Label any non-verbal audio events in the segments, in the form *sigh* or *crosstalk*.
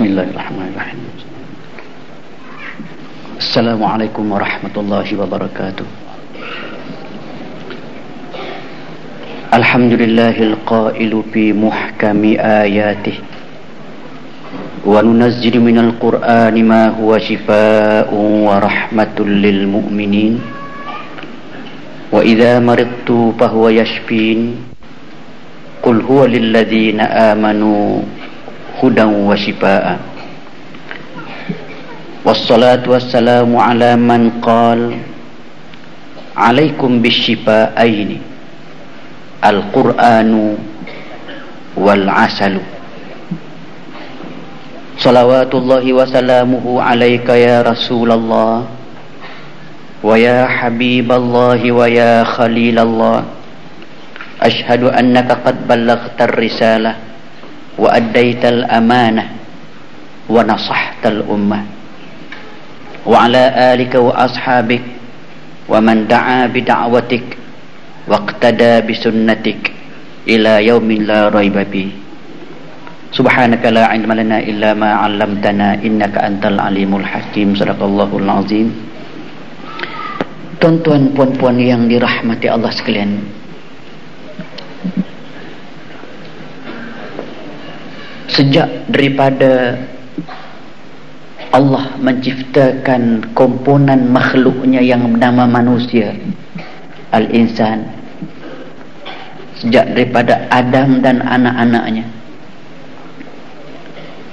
بسم الله الرحمن الرحيم. السلام عليكم ورحمة الله وبركاته. الحمد لله القائل في محكم آياته. وننزل من القرآن ما هو شفاء ورحمة للمؤمنين. وإذا مرضت فهو يشفين. قل هو للذين آمنوا هدى وشفاء والصلاة والسلام على من قال عليكم بالشفاءين القرآن والعسل صلوات الله وسلامه عليك يا رسول الله ويا حبيب الله ويا خليل الله أشهد أنك قد بلغت الرسالة وأديت الأمانة ونصحت الأمة وعلى آلك وأصحابك ومن دعا بدعوتك واقتدى بسنتك إلى يوم لا ريب فيه سبحانك لا علم لنا إلا ما علمتنا إنك أنت العليم الحكيم صدق الله العظيم Tuan-tuan puan-puan yang dirahmati Allah sekalian Sejak daripada Allah menciptakan komponen makhluknya yang bernama manusia al-insan. Sejak daripada Adam dan anak-anaknya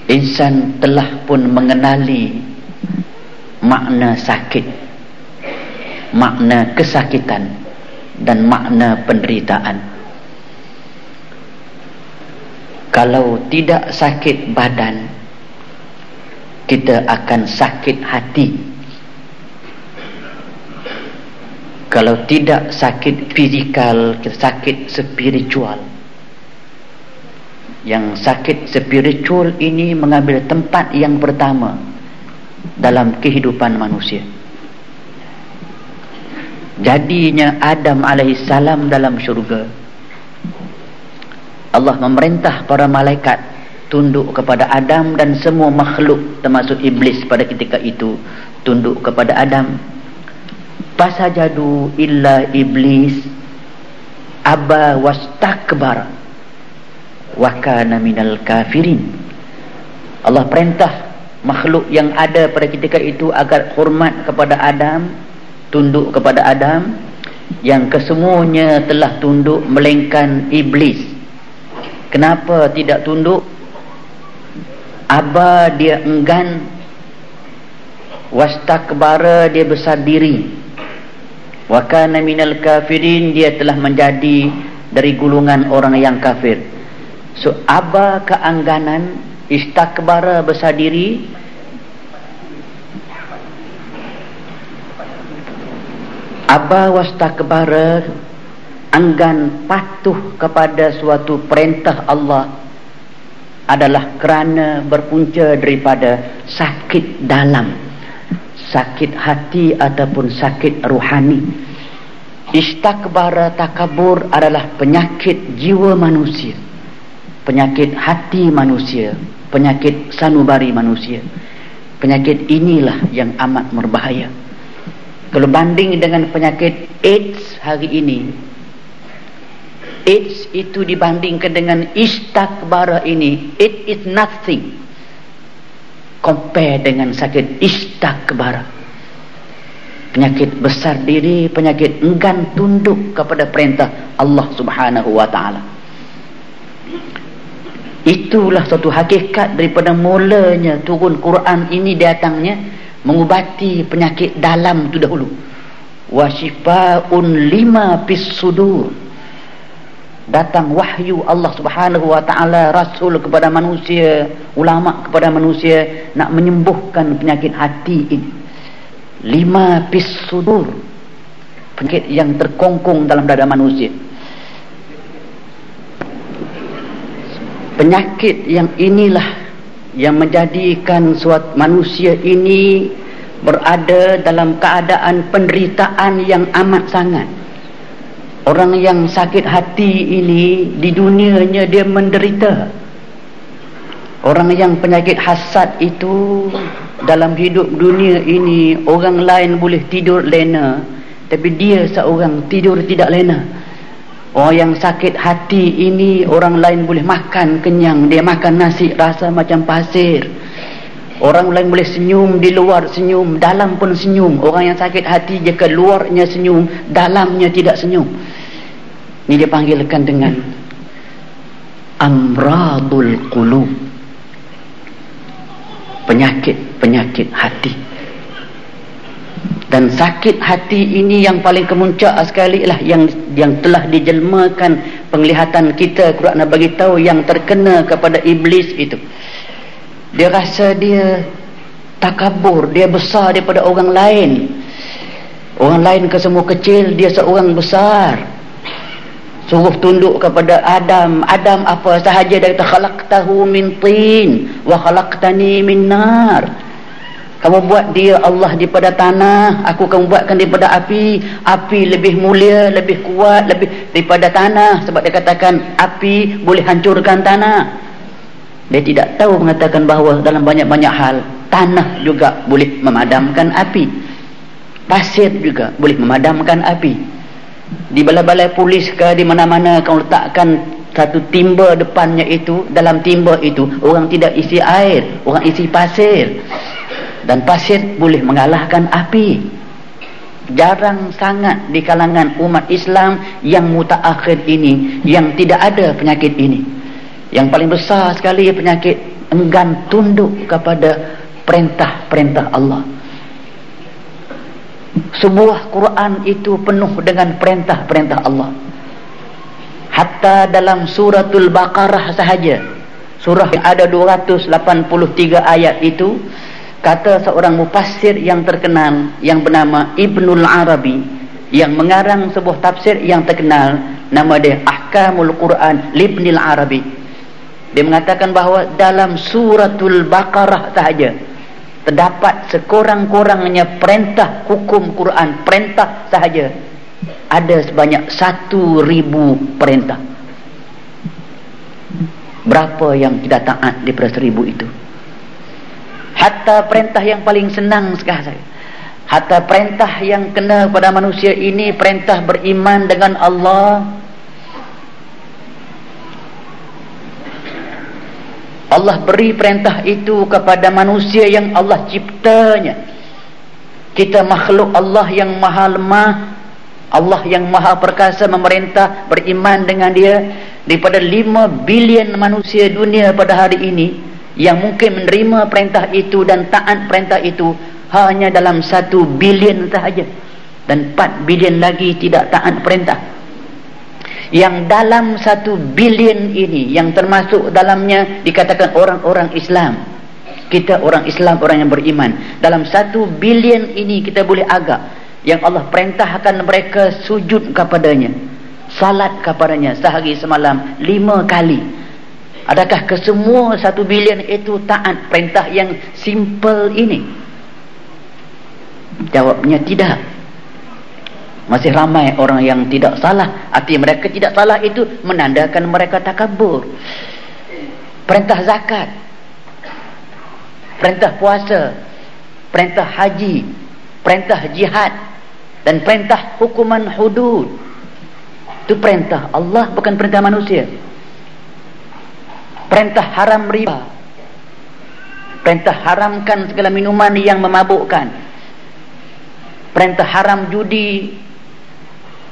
insan telah pun mengenali makna sakit makna kesakitan dan makna penderitaan kalau tidak sakit badan kita akan sakit hati. Kalau tidak sakit fizikal kita sakit spiritual. Yang sakit spiritual ini mengambil tempat yang pertama dalam kehidupan manusia. Jadinya Adam alaihissalam dalam syurga Allah memerintah para malaikat tunduk kepada Adam dan semua makhluk termasuk iblis pada ketika itu tunduk kepada Adam. Pasajadu illa iblis aba wastakbar wa kana minal kafirin. Allah perintah makhluk yang ada pada ketika itu agar hormat kepada Adam tunduk kepada Adam yang kesemuanya telah tunduk melainkan iblis Kenapa tidak tunduk? Aba dia enggan Wastakbara dia besar diri Wakana minal kafirin dia telah menjadi dari gulungan orang yang kafir. So aba keangganan istakbara besar diri Aba wastakbara enggan patuh kepada suatu perintah Allah adalah kerana berpunca daripada sakit dalam. Sakit hati ataupun sakit ruhani. Istakbara takabur adalah penyakit jiwa manusia. Penyakit hati manusia penyakit sanubari manusia. Penyakit inilah yang amat berbahaya. Kalau banding dengan penyakit AIDS hari ini AIDS itu dibandingkan dengan istakbara ini. It is nothing. Compare dengan sakit istakbara. Penyakit besar diri penyakit enggan tunduk kepada perintah Allah subhanahu wa ta'ala. Itulah satu hakikat daripada mulanya turun Quran ini datangnya mengubati penyakit dalam itu dahulu. Wa shifaun lima pis sudur datang wahyu Allah Subhanahu wa taala rasul kepada manusia ulama kepada manusia nak menyembuhkan penyakit hati ini. Lima pis sudur penyakit yang terkongkong dalam dada manusia. Penyakit yang inilah yang menjadikan suatu manusia ini berada dalam keadaan penderitaan yang amat sangat Orang yang sakit hati ini di dunianya dia menderita. orang yang penyakit hasad itu dalam hidup dunia ini orang lain boleh tidur lena tapi dia seorang tidur tidak lena. Orang yang sakit hati ini orang lain boleh makan kenyang dia makan nasi rasa macam pasir. Orang lain boleh senyum di luar senyum dalam pun senyum. Orang yang sakit hati jika luarnya senyum dalamnya tidak senyum ini dia panggilkan dengan amradul qulub. Penyakit-penyakit hati. Dan sakit hati ini yang paling kemuncak sekali lah yang yang telah dijelmakan penglihatan kita. Quran bagi tahu yang terkena kepada iblis itu. Dia rasa dia takabur dia besar daripada orang lain. Orang lain ke semua kecil dia seorang besar suruh tunduk kepada Adam. Adam apa sahaja dia kata khalaqtahu min tin wa khalaqtani min nar. Kamu buat dia Allah daripada tanah aku kamu buatkan daripada api. Api lebih mulia lebih kuat lebih daripada tanah. Sebab dia katakan api boleh hancurkan tanah. Dia tidak tahu mengatakan bahawa dalam banyak-banyak hal tanah juga boleh memadamkan api. Pasir juga boleh memadamkan api di balai-balai polis ke di mana-mana kau letakkan satu timba depannya itu dalam timba itu orang tidak isi air orang isi pasir. Dan pasir boleh mengalahkan api. Jarang sangat di kalangan umat Islam yang mutaakhir ini yang tidak ada penyakit ini. Yang paling besar sekali penyakit enggan tunduk kepada perintah-perintah Allah sebuah Quran itu penuh dengan perintah-perintah Allah. Hatta dalam suratul Baqarah sahaja. Surah yang ada 283 ayat itu kata seorang mufassir yang terkenal yang bernama Ibnul Arabi yang mengarang sebuah tafsir yang terkenal nama dia Ahkamul Quran Ibnul Arabi. Dia mengatakan bahawa dalam suratul Baqarah sahaja terdapat sekurang-kurangnya perintah hukum Quran perintah sahaja. Ada sebanyak satu ribu perintah. Berapa yang tidak taat daripada seribu itu? Hatta perintah yang paling senang sekali hatta perintah yang kena pada manusia ini perintah beriman dengan Allah Allah beri perintah itu kepada manusia yang Allah ciptanya. Kita makhluk Allah yang maha lemah Allah yang maha perkasa memerintah beriman dengan dia daripada 5 bilion manusia dunia pada hari ini yang mungkin menerima perintah itu dan taat perintah itu hanya dalam 1 bilion sahaja. Dan 4 bilion lagi tidak taat perintah yang dalam satu bilion ini yang termasuk dalamnya dikatakan orang-orang Islam. Kita orang Islam orang yang beriman. Dalam satu bilion ini kita boleh agak yang Allah perintahkan mereka sujud kepadanya salat kepadanya sehari semalam lima kali. Adakah kesemua satu bilion itu taat perintah yang simple ini? Jawabnya tidak masih ramai orang yang tidak salah. Arti mereka tidak salah itu menandakan mereka takabur perintah zakat. Perintah puasa. Perintah haji. Perintah jihad. Dan perintah hukuman hudud. Itu perintah Allah bukan perintah manusia. Perintah haram riba. Perintah haramkan segala minuman yang memabukkan. Perintah haram judi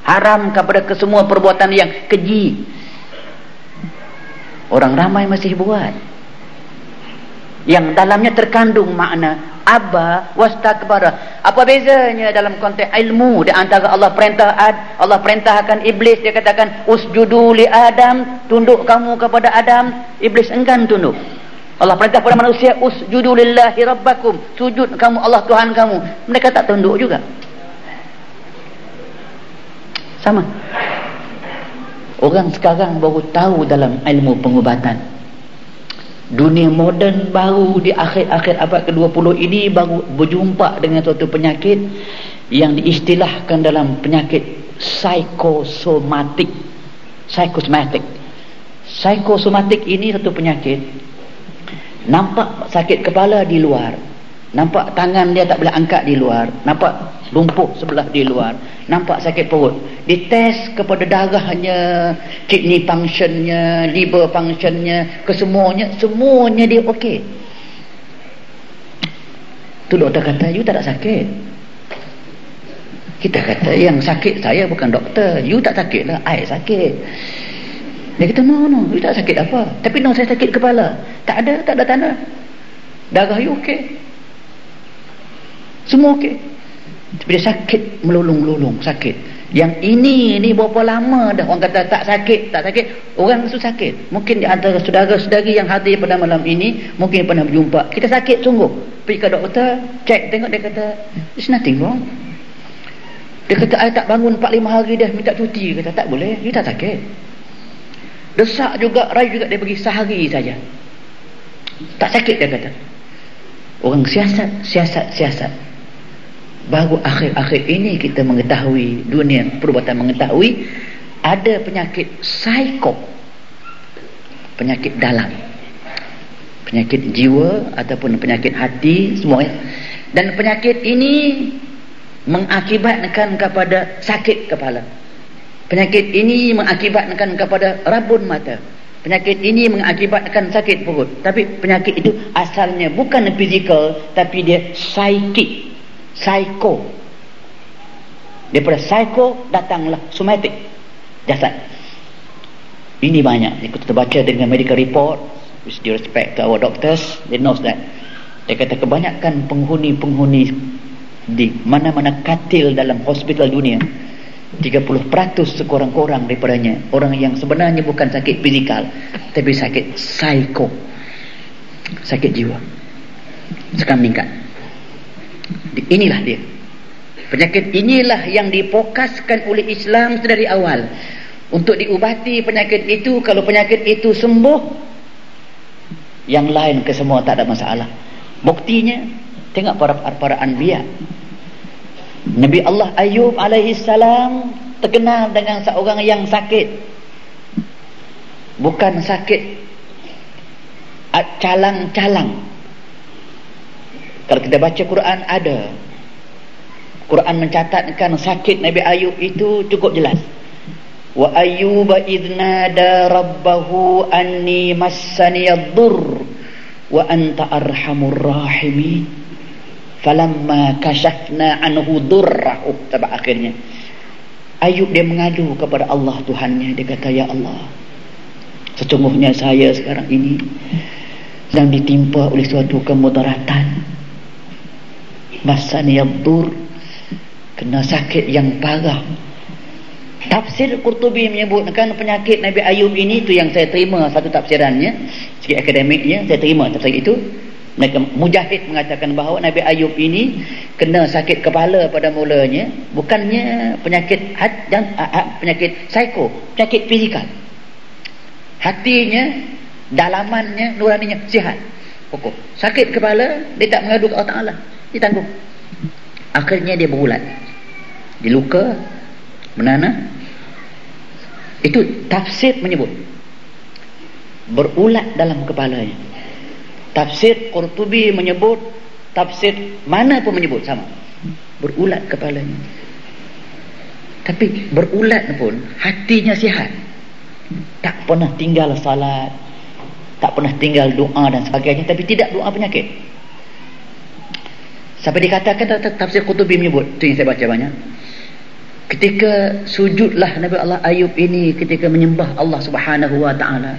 haram kepada kesemua perbuatan yang keji. Orang ramai masih buat. Yang dalamnya terkandung makna aba wastakbara. Apa bezanya dalam konteks ilmu? Di antara Allah perintah ad Allah perintahkan iblis. Dia katakan usjudu li adam tunduk kamu kepada adam. Iblis enggan tunduk. Allah perintah kepada manusia usjudu lillahi rabbakum. Sujud kamu Allah Tuhan kamu. Mereka tak tunduk juga sama. Orang sekarang baru tahu dalam ilmu pengubatan dunia moden baru di akhir-akhir abad ke-20 ini baru berjumpa dengan suatu penyakit yang diistilahkan dalam penyakit psikosomatik. Psikosomatik. Psikosomatik ini satu penyakit. Nampak sakit kepala di luar nampak tangan dia tak boleh angkat di luar. Nampak lumpuh sebelah di luar. Nampak sakit perut. Dites kepada darahnya kidney functionnya liver functionnya kesemuanya semuanya dia okey. Tu doktor kata you tak ada sakit. Kita kata yang sakit saya bukan doktor. You tak sakit lah. I sakit. Dia kata no no you tak sakit apa. Tapi no saya sakit kepala. Tak ada tak ada tanda darah you okey semua okey. Dia sakit melulung-lulung sakit. Yang ini ni berapa lama dah? Orang kata tak sakit tak sakit. Orang tu sakit. Mungkin di antara saudara-saudari yang hadir pada malam ini mungkin pernah berjumpa. Kita sakit sungguh pergi ke doktor cek tengok dia kata there's nothing wrong. Dia kata saya tak bangun 4-5 hari dah minta cuti. Kata tak boleh you tak sakit. Desak juga rai juga dia pergi sehari saja. Tak sakit dia kata. Orang siasat siasat siasat baru akhir-akhir ini kita mengetahui dunia perubatan mengetahui ada penyakit psiko. Penyakit dalam. Penyakit jiwa ataupun penyakit hati semua ya. dan penyakit ini mengakibatkan kepada sakit kepala. Penyakit ini mengakibatkan kepada rabun mata. Penyakit ini mengakibatkan sakit perut. Tapi penyakit itu asalnya bukan fizikal tapi dia psikik psycho. Daripada psycho datanglah somatic. Jasad ini banyak. Kita baca dengan medical report. With due respect to our doctors. They knows that. Dia kata kebanyakan penghuni-penghuni di mana-mana katil dalam hospital dunia 30% sekurang-kurang daripadanya orang yang sebenarnya bukan sakit fizikal tapi sakit psycho. Sakit jiwa. Sekarang meningkat inilah dia. Penyakit inilah yang dipokaskan oleh Islam dari awal. Untuk diubati penyakit itu kalau penyakit itu sembuh yang lain ke semua tak ada masalah. Buktinya tengok para para anbiya. Nabi Allah Ayub alaihi salam terkenal dengan seorang yang sakit. Bukan sakit calang-calang kalau kita baca Quran ada. Quran mencatatkan sakit Nabi Ayub itu cukup jelas. Wa Ayyub idnada rabbahu anni massani ad-dur wa anta arhamur rahimin. Falamma kashafna anhu durrahu sampai akhirnya. Ayub dia mengadu kepada Allah Tuhannya dia kata ya Allah. Sesungguhnya saya sekarang ini sedang ditimpa oleh suatu kemudaratan masani yadur kena sakit yang parah. Tafsir Qurtubi menyebutkan penyakit Nabi Ayub ini tu yang saya terima satu tafsirannya sikit akademiknya saya terima tafsir itu. Mereka mujahid mengatakan bahawa Nabi Ayub ini kena sakit kepala pada mulanya bukannya penyakit hat dan penyakit psiko penyakit fizikal. Hatinya dalamannya nuraninya sihat pokok. Sakit kepala dia tak mengadu ke Allah Ta'ala ditanggung akhirnya dia berulat diluka menana. Itu tafsir menyebut. Berulat dalam kepalanya tafsir Qurtubi menyebut tafsir mana pun menyebut sama. Berulat kepalanya tapi berulat pun hatinya sihat. Tak pernah tinggal salat tak pernah tinggal doa dan sebagainya tapi tidak doa penyakit Sampai dikatakan tafsir Qutubi menyebut. Itu yang saya baca banyak. Ketika sujudlah Nabi Allah Ayub ini ketika menyembah Allah Subhanahu Wa Taala.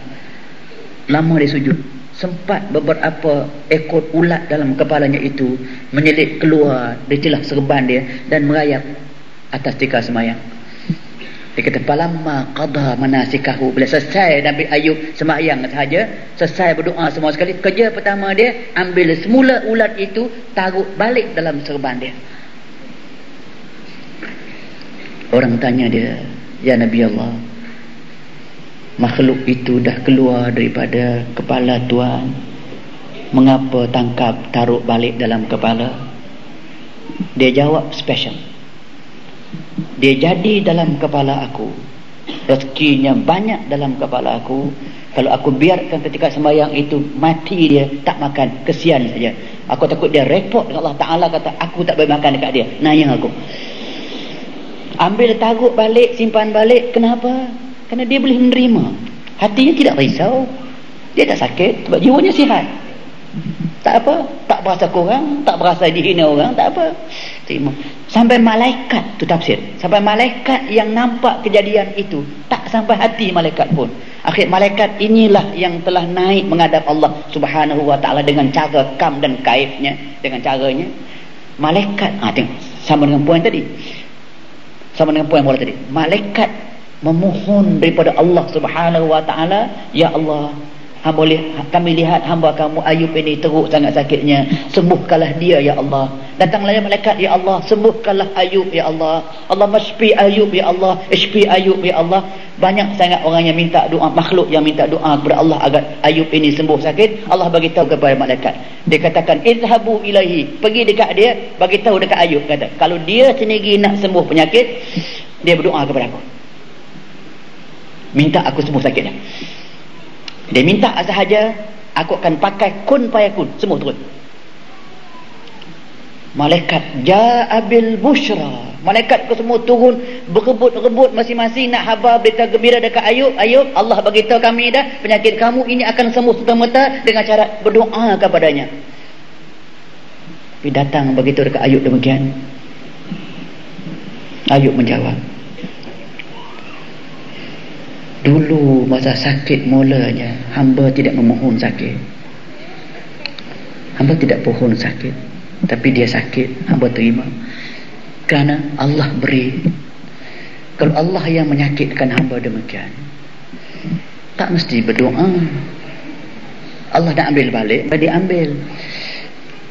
Lama dia sujud. Sempat beberapa ekor ulat dalam kepalanya itu menyelip keluar dari celah serban dia dan merayap atas tikar semayang. Dia kata falamma qada manasikahu bila selesai Nabi Ayub sembahyang sahaja, selesai berdoa semua sekali, kerja pertama dia ambil semula ulat itu taruh balik dalam serban dia. Orang tanya dia, "Ya Nabi Allah, makhluk itu dah keluar daripada kepala tuan. Mengapa tangkap taruh balik dalam kepala?" Dia jawab special dia jadi dalam kepala aku. Rezekinya banyak dalam kepala aku. Kalau aku biarkan ketika sembahyang itu mati dia tak makan. Kesian saja. Aku takut dia repot. Dengan Allah Ta'ala kata aku tak boleh makan dekat dia. Nayang aku. Ambil tagut balik simpan balik. Kenapa? Kerana dia boleh menerima. Hatinya tidak risau. Dia tak sakit sebab jiwanya sihat. Tak apa. Tak berasa kurang tak berasa dihina orang tak apa. Terima sampai malaikat tu tafsir. Sampai malaikat yang nampak kejadian itu tak sampai hati malaikat pun. Akhir malaikat inilah yang telah naik menghadap Allah subhanahu wa ta'ala dengan cara kam dan kaifnya. Dengan caranya malaikat ha, tengok sama dengan poin tadi. Sama dengan poin mula tadi. Malaikat memohon daripada Allah subhanahu wa ta'ala ya Allah hamba kami lihat hamba kamu Ayub ini teruk sangat sakitnya. Sembuhkanlah dia ya Allah datanglah ya malaikat ya Allah sembuhkanlah Ayub ya Allah. Allah masfi Ayub ya Allah. Isfi Ayub ya Allah. Banyak sangat orang yang minta doa makhluk yang minta doa kepada Allah agar Ayub ini sembuh sakit. Allah bagi tahu kepada malaikat. Dia katakan izhabu ilahi pergi dekat dia bagi tahu dekat Ayub. Kata kalau dia sendiri nak sembuh penyakit dia berdoa kepada aku. Minta aku sembuh sakitnya. Dia minta sahaja aku akan pakai kun payakun semua turun malaikat ja'abil bushra malaikat ke semua turun berebut-rebut masing-masing nak habar berita gembira dekat Ayub Ayub Allah beritahu kami dah penyakit kamu ini akan sembuh serta-merta dengan cara berdoa kepadanya tapi datang begitu dekat Ayub demikian Ayub menjawab Dulu masa sakit mulanya hamba tidak memohon sakit. Hamba tidak pohon sakit. Tapi dia sakit, hamba terima. Kerana Allah beri. Kalau Allah yang menyakitkan hamba demikian. Tak mesti berdoa. Allah nak ambil balik, dia ambil.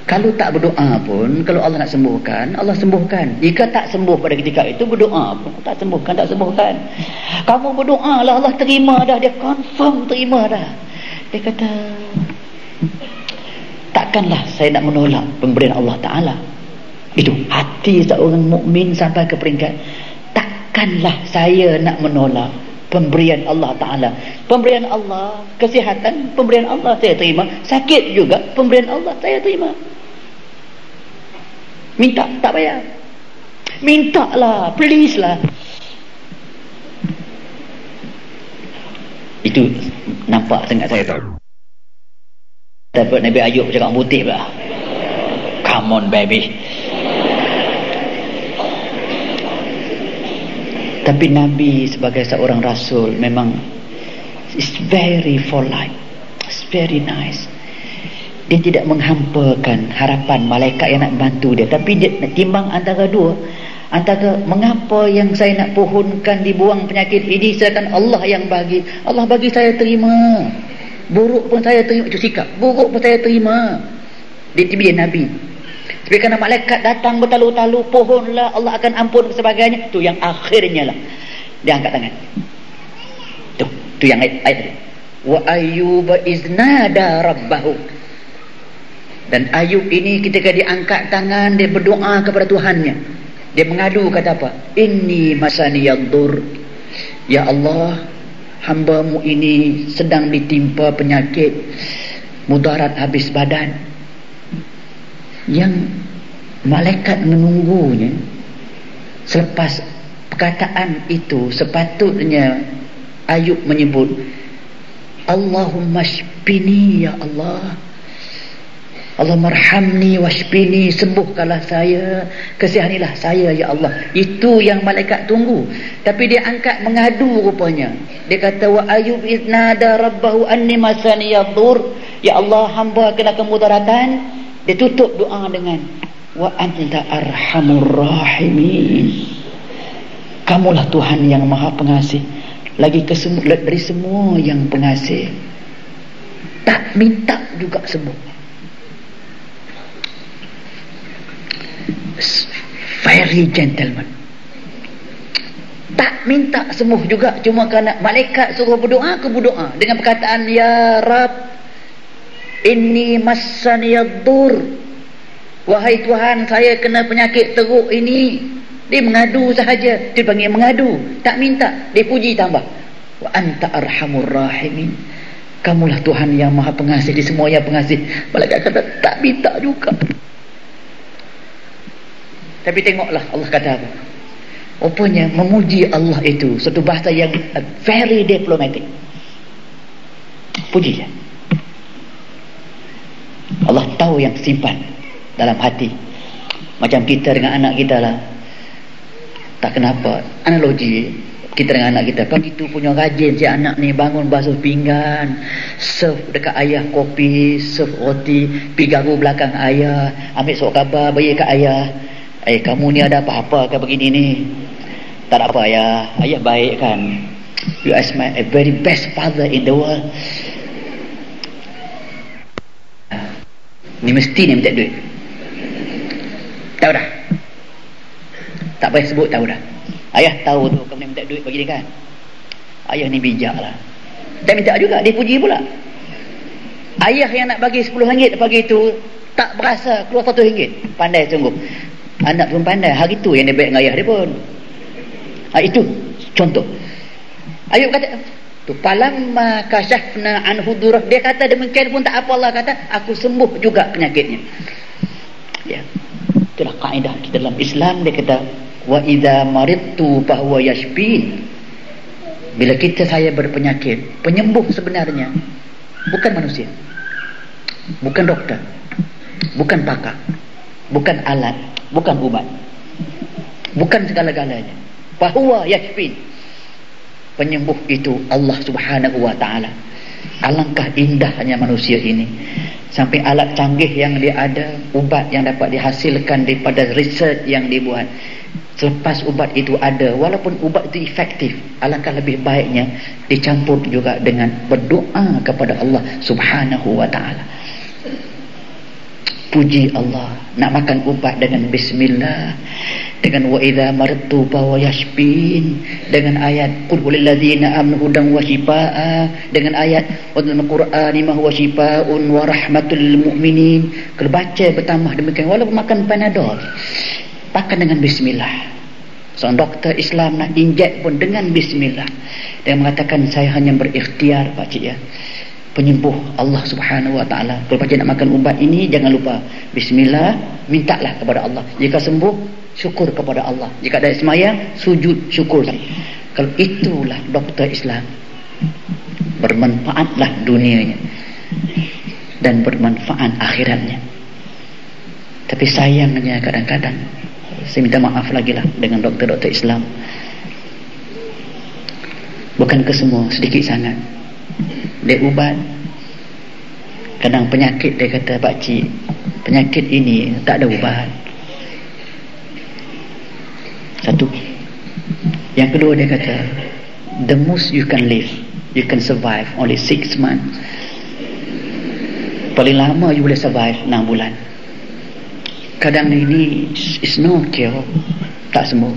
Kalau tak berdoa pun, kalau Allah nak sembuhkan, Allah sembuhkan. Jika tak sembuh pada ketika itu, berdoa pun. Tak sembuhkan, tak sembuhkan. Kamu berdoa lah, Allah terima dah. Dia confirm terima dah. Dia kata, takkanlah saya nak menolak pemberian Allah Ta'ala. Itu hati seorang mukmin sampai ke peringkat, takkanlah saya nak menolak pemberian Allah Ta'ala. Pemberian Allah, kesihatan, pemberian Allah saya terima. Sakit juga, pemberian Allah saya terima. Minta tak payah. Minta lah, please lah. Itu nampak sangat saya tahu. Dapat Nabi Ayub cakap putih lah. Come on baby. Tapi Nabi sebagai seorang Rasul memang is very polite. It's very nice dia tidak menghampakan harapan malaikat yang nak bantu dia tapi dia nak timbang antara dua antara mengapa yang saya nak pohonkan dibuang penyakit ini sedangkan Allah yang bagi Allah bagi saya terima buruk pun saya terima itu sikap. Buruk pun saya terima. Tiba Nabi. Tapi kerana malaikat datang bertalu-talu pohonlah Allah akan ampun sebagainya. Tu yang akhirnya lah. Dia angkat tangan. Tu tu yang ayat, ayat wa ayyuba iznada rabbahu. Dan Ayub ini ketika dia angkat tangan dia berdoa kepada Tuhannya. Dia mengadu kata apa? Inni masaniyadur. Ya Allah, hambamu ini sedang ditimpa penyakit mudarat habis badan. Yang malaikat menunggunya selepas perkataan itu sepatutnya Ayub menyebut Allahumma shpini ya Allah Allah marhamni washbini sembuhkanlah saya kesihanilah saya ya Allah. Itu yang malaikat tunggu. Tapi dia angkat mengadu rupanya. Dia kata wa ayub idnada rabbahu anni masani yadur ya Allah hamba kena kemudaratan. Dia tutup doa dengan wa anta arhamur rahimin. Kamulah Tuhan yang maha pengasih. Lagi kesemua dari semua yang pengasih. Tak minta juga sembuh very gentleman. Tak minta sembuh juga. Cuma kerana malaikat suruh berdoa aku berdoa dengan perkataan ya rab inni masaniyadur wahai tuhan saya kena penyakit teruk ini. Dia mengadu sahaja. Dia panggil mengadu. Tak minta. Dia puji tambah. Wa anta arhamur rahimin. Kamulah Tuhan yang maha pengasih. Di semua yang pengasih. Malaikat kata tak minta juga tapi tengoklah Allah kata apa. Rupanya memuji Allah itu satu bahasa yang very diplomatic. Puji je Allah tahu yang simpan dalam hati. Macam kita dengan anak kita lah. Tak kenapa. Analogi kita dengan anak kita. Pagi tu punya rajin si anak ni bangun basuh pinggan serve dekat ayah kopi serve roti pergi garu belakang ayah ambil sok khabar bagi kat ayah eh kamu ni ada apa-apa ke begini ni? Tak ada apa ayah ayah baik kan? You are my a very best father in the world. Ni mesti ni minta duit. Tahu dah? Tak payah sebut tahu dah. Ayah tahu tu kamu minta duit bagi dia kan? Ayah ni bijak lah. Dia minta juga dia puji pula. Ayah yang nak bagi 10 ringgit pagi tu tak berasa keluar 1 ringgit. Pandai sungguh anak pun pandai. Hari tu yang dia baik dengan ayah dia pun. Ha, itu contoh. Ayub kata tu palamma kasyafna an hudurah dia kata demikian pun tak apa Allah kata aku sembuh juga penyakitnya. Ya. Itulah kaedah kita dalam Islam. Dia kata wa idza maridtu fa huwa yashfin. Bila kita saya berpenyakit penyembuh sebenarnya bukan manusia bukan doktor bukan pakar bukan alat bukan ubat. Bukan segala-galanya. Fa huwa yashfin penyembuh itu Allah subhanahu wa ta'ala. Alangkah indahnya manusia ini. Sampai alat canggih yang dia ada ubat yang dapat dihasilkan daripada research yang dibuat. Selepas ubat itu ada walaupun ubat itu efektif alangkah lebih baiknya dicampur juga dengan berdoa kepada Allah subhanahu wa ta'ala puji Allah. Nak makan ubat dengan bismillah. Dengan wa idza martu fa yashfin. Dengan ayat qul lil ladzina amanu hudan wa shifaa dengan ayat wa qur'ani ma huwa shifaa'un wa rahmatul mu'minin. Kalau baca bertambah demikian walaupun makan panadol makan dengan bismillah. Seorang doktor Islam nak injek pun dengan bismillah. Dia mengatakan saya hanya berikhtiar pak cik ya penyembuh Allah subhanahu wa ta'ala. Kalau pak nak makan ubat ini jangan lupa. Bismillah mintalah kepada Allah. Jika sembuh syukur kepada Allah. Jika ada semayang sujud syukur. Kalau itulah doktor Islam. Bermanfaatlah dunianya. Dan bermanfaat akhiratnya. Tapi sayangnya kadang-kadang saya minta maaf lagi lah dengan doktor-doktor Islam. Bukan ke semua sedikit sangat dia ubat. Kadang penyakit dia kata pakcik penyakit ini tak ada ubat. Satu. Yang kedua dia kata the most you can live you can survive only six months. Paling lama you boleh survive enam bulan. Kadang ini is no cure tak sembuh.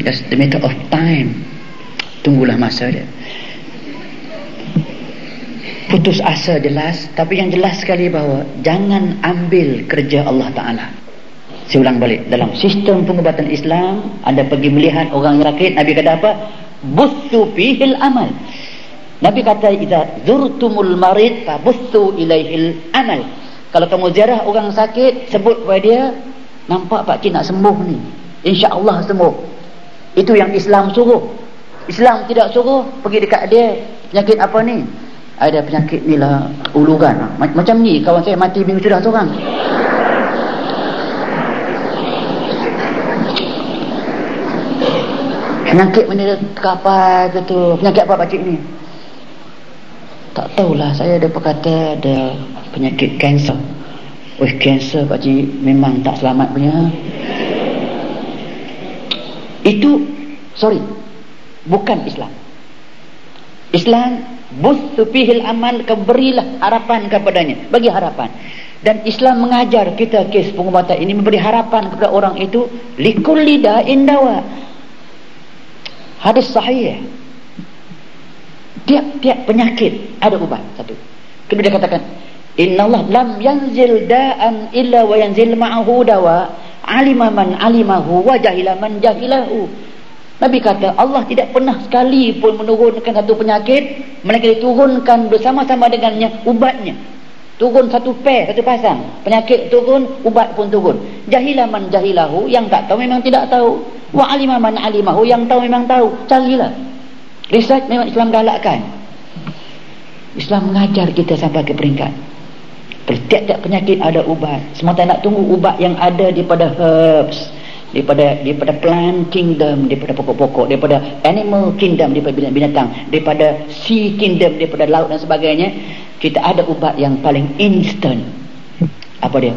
Just the matter of time. Tunggulah masa dia putus asa jelas tapi yang jelas sekali bahawa jangan ambil kerja Allah Ta'ala. Saya ulang balik. Dalam sistem pengobatan Islam anda pergi melihat orang rakit Nabi kata apa? Bussu fihil amal. Nabi kata idza zurtumul marid fa bussu ilaihil amal. Kalau kamu ziarah orang sakit sebut kepada dia nampak pak cik nak sembuh ni? insya-Allah sembuh. Itu yang Islam suruh. Islam tidak suruh pergi dekat dia penyakit apa ni ada penyakit ni lah uluran macam ni kawan saya mati minggu sudah seorang. Penyakit mana kapal ke tu? Penyakit apa pakcik ni? Tak tahulah saya ada berkata ada penyakit kanser. Wih kanser pakcik memang tak selamat punya. Itu sorry bukan Islam. Islam bustu fihil amal keberilah harapan kepadanya. Bagi harapan. Dan Islam mengajar kita kes pengobatan ini memberi harapan kepada orang itu likulli da'in dawa. Hadis sahih. Tiap-tiap penyakit ada ubat satu. Kedua dia katakan innallaha lam yanzil da'an illa wa yanzil ma'ahu dawa. Alima man alimahu wa jahila man jahilahu Nabi kata Allah tidak pernah sekali pun menurunkan satu penyakit melainkan diturunkan bersama-sama dengannya ubatnya. Turun satu pair satu pasang. Penyakit turun ubat pun turun. Jahilah man jahilahu yang tak tahu memang tidak tahu. Wa alima man alimahu yang tahu memang tahu. Carilah. Research memang Islam galakkan. Islam mengajar kita sampai ke peringkat. Setiap-tiap penyakit ada ubat. Semata nak tunggu ubat yang ada daripada herbs daripada daripada plant kingdom daripada pokok-pokok daripada animal kingdom daripada binatang daripada sea kingdom daripada laut dan sebagainya kita ada ubat yang paling instant. Apa dia?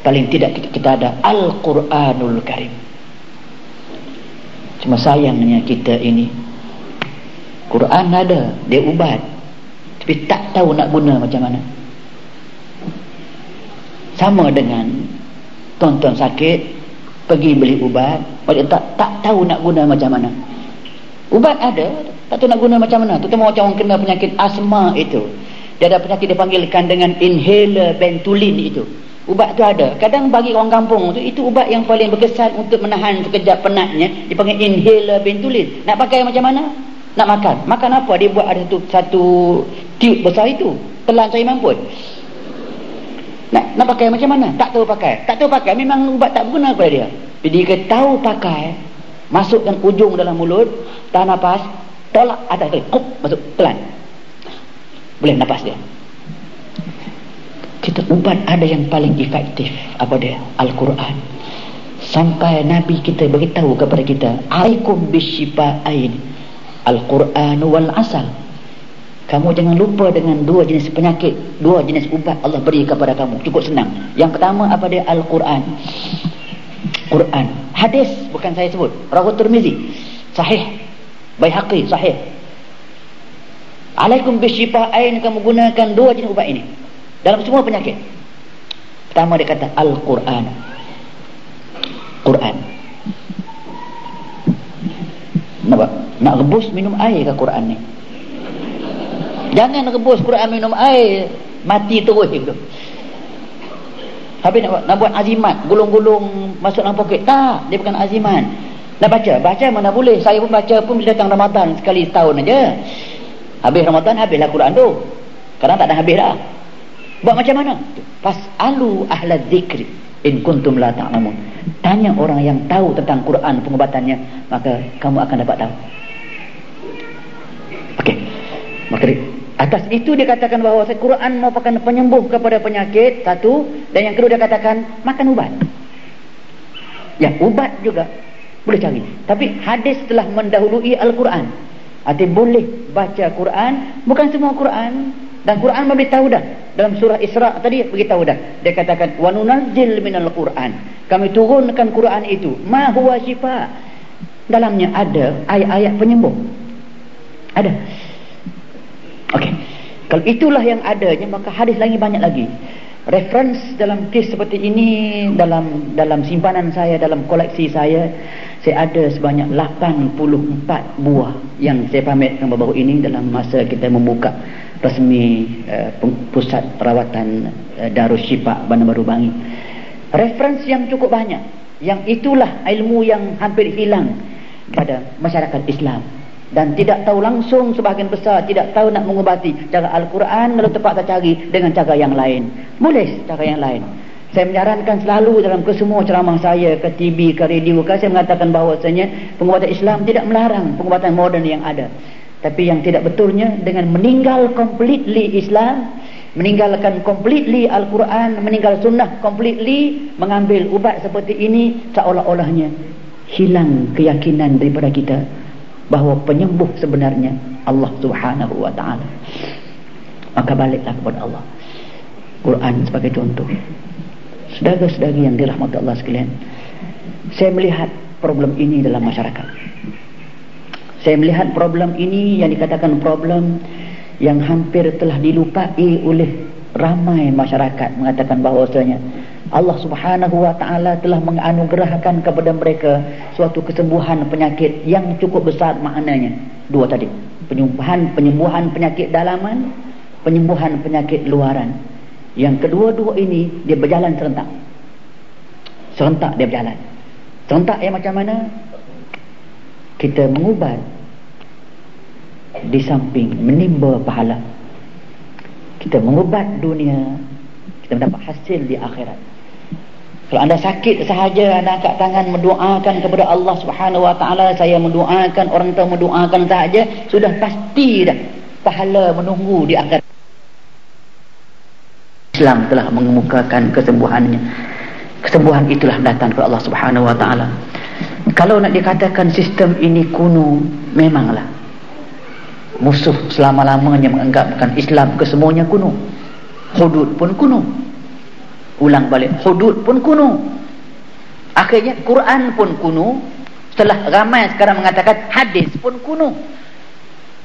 Paling tidak kita, kita ada Al-Quranul Karim. Cuma sayangnya kita ini Quran ada dia ubat. Tapi tak tahu nak guna macam mana. Sama dengan tonton sakit pergi beli ubat dia tak tak tahu nak guna macam mana. Ubat ada tak tahu nak guna macam mana. Terutama macam orang kena penyakit asma itu. Dia ada penyakit dipanggilkan dengan inhaler bentulin itu. Ubat tu ada. Kadang bagi orang kampung tu itu ubat yang paling berkesan untuk menahan sekejap penatnya. Dipanggil inhaler bentulin nak pakai macam mana? Nak makan. Makan apa? Dia buat ada satu satu tube besar itu. Telan saya mampu nak nak pakai macam mana? Tak tahu pakai. Tak tahu pakai memang ubat tak berguna kepada dia. Jadi dia tahu pakai, masukkan ujung dalam mulut, tahan nafas, tolak atas kali, kup masuk pelan. Boleh nafas dia. Kita ubat ada yang paling efektif apa dia? Al-Quran. Sampai Nabi kita beritahu kepada kita, "Aikum bisyifa'ain Al-Quran wal asal." Kamu jangan lupa dengan dua jenis penyakit, dua jenis ubat Allah beri kepada kamu. Cukup senang. Yang pertama apa dia? Al-Quran. Quran. Hadis bukan saya sebut. Rawat Tirmizi. Sahih. Baihaqi sahih. Alaikum bisyifa'ain kamu gunakan dua jenis ubat ini dalam semua penyakit. Pertama dia kata Al-Quran. Quran. Nampak? Nak rebus minum air ke Quran ni? Jangan rebus Quran minum air. Mati terus gitu. Habis nak nak buat azimat. Gulung-gulung masuk dalam poket. Tak, dia bukan azimat. Nak baca, baca mana boleh. Saya pun baca pun bila datang Ramadan Sekali setahun aja. Habis Ramadan, habislah Quran tu. Sekarang tak ada habis dah. Buat macam mana? Fas'alu ahla zikri In kuntum la ta'lamun. Tanya orang yang tahu tentang Quran pengubatannya Maka kamu akan dapat tahu. Okey. Maka Atas itu dia katakan bahawa Quran merupakan penyembuh kepada penyakit satu dan yang kedua dia katakan makan ubat. Ya, ubat juga boleh cari. Tapi hadis telah mendahului Al-Quran. Arti boleh baca Quran, bukan semua Quran dan Quran memberitahu dah dalam surah Isra tadi beritahu dah. Dia katakan wa nunazzil minal Quran. Kami turunkan Quran itu, ma huwa syifa. Dalamnya ada ayat-ayat penyembuh. Ada. Okey. Kalau itulah yang adanya maka hadis lagi banyak lagi. Reference dalam kes seperti ini dalam dalam simpanan saya dalam koleksi saya saya ada sebanyak 84 buah yang saya pamerkan baru-baru ini dalam masa kita membuka resmi uh, pusat perawatan uh, Darus Syifa Bandar Baru Bangi. Reference yang cukup banyak. Yang itulah ilmu yang hampir hilang pada masyarakat Islam dan tidak tahu langsung sebahagian besar tidak tahu nak mengubati cara Al-Quran lalu terpaksa cari dengan cara yang lain. Boleh cara yang lain. Saya menyarankan selalu dalam kesemua ceramah saya ke TV, ke radio ke saya mengatakan bahawasanya pengubatan Islam tidak melarang pengubatan moden yang ada. Tapi yang tidak betulnya dengan meninggal completely Islam meninggalkan completely Al-Quran meninggal sunnah completely mengambil ubat seperti ini seolah-olahnya hilang keyakinan daripada kita bahawa penyembuh sebenarnya Allah Subhanahu wa taala. Maka baliklah kepada Allah. Quran sebagai contoh. Saudara-saudari yang dirahmati Allah sekalian, saya melihat problem ini dalam masyarakat. Saya melihat problem ini yang dikatakan problem yang hampir telah dilupai oleh ramai masyarakat mengatakan bahawasanya Allah subhanahu wa ta'ala telah menganugerahkan kepada mereka suatu kesembuhan penyakit yang cukup besar maknanya. Dua tadi. Penyembuhan, penyembuhan penyakit dalaman, penyembuhan penyakit luaran. Yang kedua-dua ini dia berjalan serentak. serentak dia berjalan serentak yang macam mana kita mengubat di samping menimba pahala kita mengubat dunia kita mendapat hasil di akhirat kalau anda sakit sahaja anda angkat tangan mendoakan kepada Allah Subhanahu wa taala saya mendoakan orang tua mendoakan sahaja sudah pasti dah pahala menunggu di akhirat. Islam telah mengemukakan kesembuhannya. Kesembuhan itulah datang kepada Allah Subhanahu wa taala. Kalau nak dikatakan sistem ini kuno memanglah musuh selama-lamanya menganggapkan Islam kesemuanya kuno. Hudud pun kuno ulang balik. Hudud pun kuno. Akhirnya Quran pun kuno. Setelah ramai sekarang mengatakan hadis pun kuno.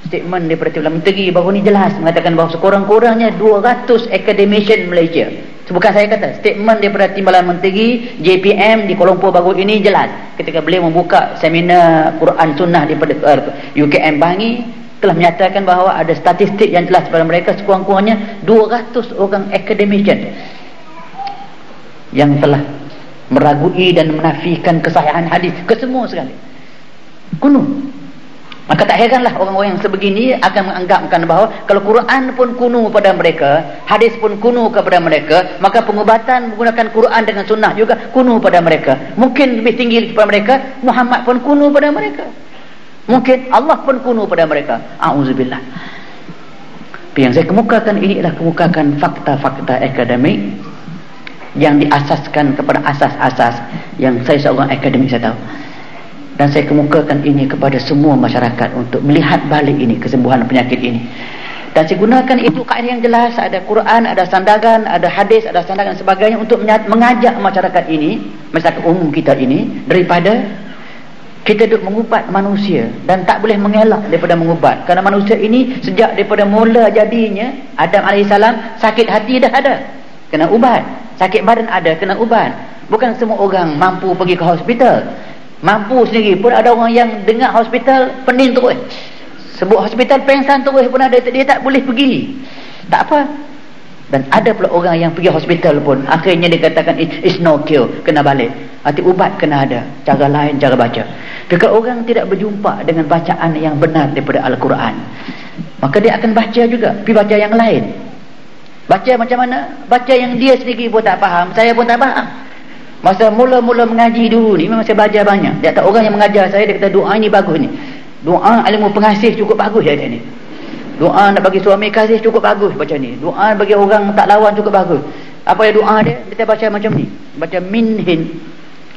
Statement daripada Timbalan Menteri baru ni jelas mengatakan bahawa sekurang-kurangnya 200 academician Malaysia. Bukan saya kata. Statement daripada Timbalan Menteri JPM di Kuala Lumpur baru ini jelas. Ketika beliau membuka seminar Quran Sunnah daripada UKM Bangi telah menyatakan bahawa ada statistik yang jelas kepada mereka sekurang-kurangnya 200 orang academician yang telah meragui dan menafikan kesahihan hadis. Kesemua sekali. Kuno maka tak heranlah orang-orang yang sebegini akan menganggapkan bahawa kalau Quran pun kuno pada mereka hadis pun kuno kepada mereka maka pengubatan menggunakan Quran dengan sunnah juga kuno pada mereka. Mungkin lebih tinggi kepada mereka Muhammad pun kuno pada mereka. Mungkin Allah pun kuno pada mereka. A'udzubillah. Yang saya kemukakan ini adalah kemukakan fakta-fakta akademik yang diasaskan kepada asas-asas yang saya seorang akademik saya tahu. Dan saya kemukakan ini kepada semua masyarakat untuk melihat balik ini kesembuhan penyakit ini. Dan saya gunakan itu kaedah yang jelas ada Quran, ada sandaran, ada hadis, ada sandaran dan sebagainya untuk mengajak masyarakat ini, masyarakat umum kita ini daripada kita duduk mengubat manusia dan tak boleh mengelak daripada mengubat kerana manusia ini sejak daripada mula jadinya Adam AS sakit hati dah ada kena ubat. Sakit badan ada kena ubat. Bukan semua orang mampu pergi ke hospital. Mampu sendiri pun ada orang yang dengar hospital pening terus. Sebut hospital pengsan terus pun ada dia tak boleh pergi. Tak apa. Dan ada pula orang yang pergi hospital pun akhirnya dikatakan it's no cure. Kena balik. Arti ubat kena ada. Cara lain cara baca. Jika orang tidak berjumpa dengan bacaan yang benar daripada Al-Quran maka dia akan baca juga pergi baca yang lain baca macam mana baca yang dia sendiri pun tak faham saya pun tak faham masa mula-mula mengaji dulu ni memang saya belajar banyak dia tak orang yang mengajar saya dia kata doa ini bagus ni doa ilmu pengasih cukup bagus dia ni Doa nak bagi suami kasih cukup bagus baca ni. Doa bagi orang tak lawan cukup bagus. Apa yang doa dia? Kita baca macam ni. Baca minhin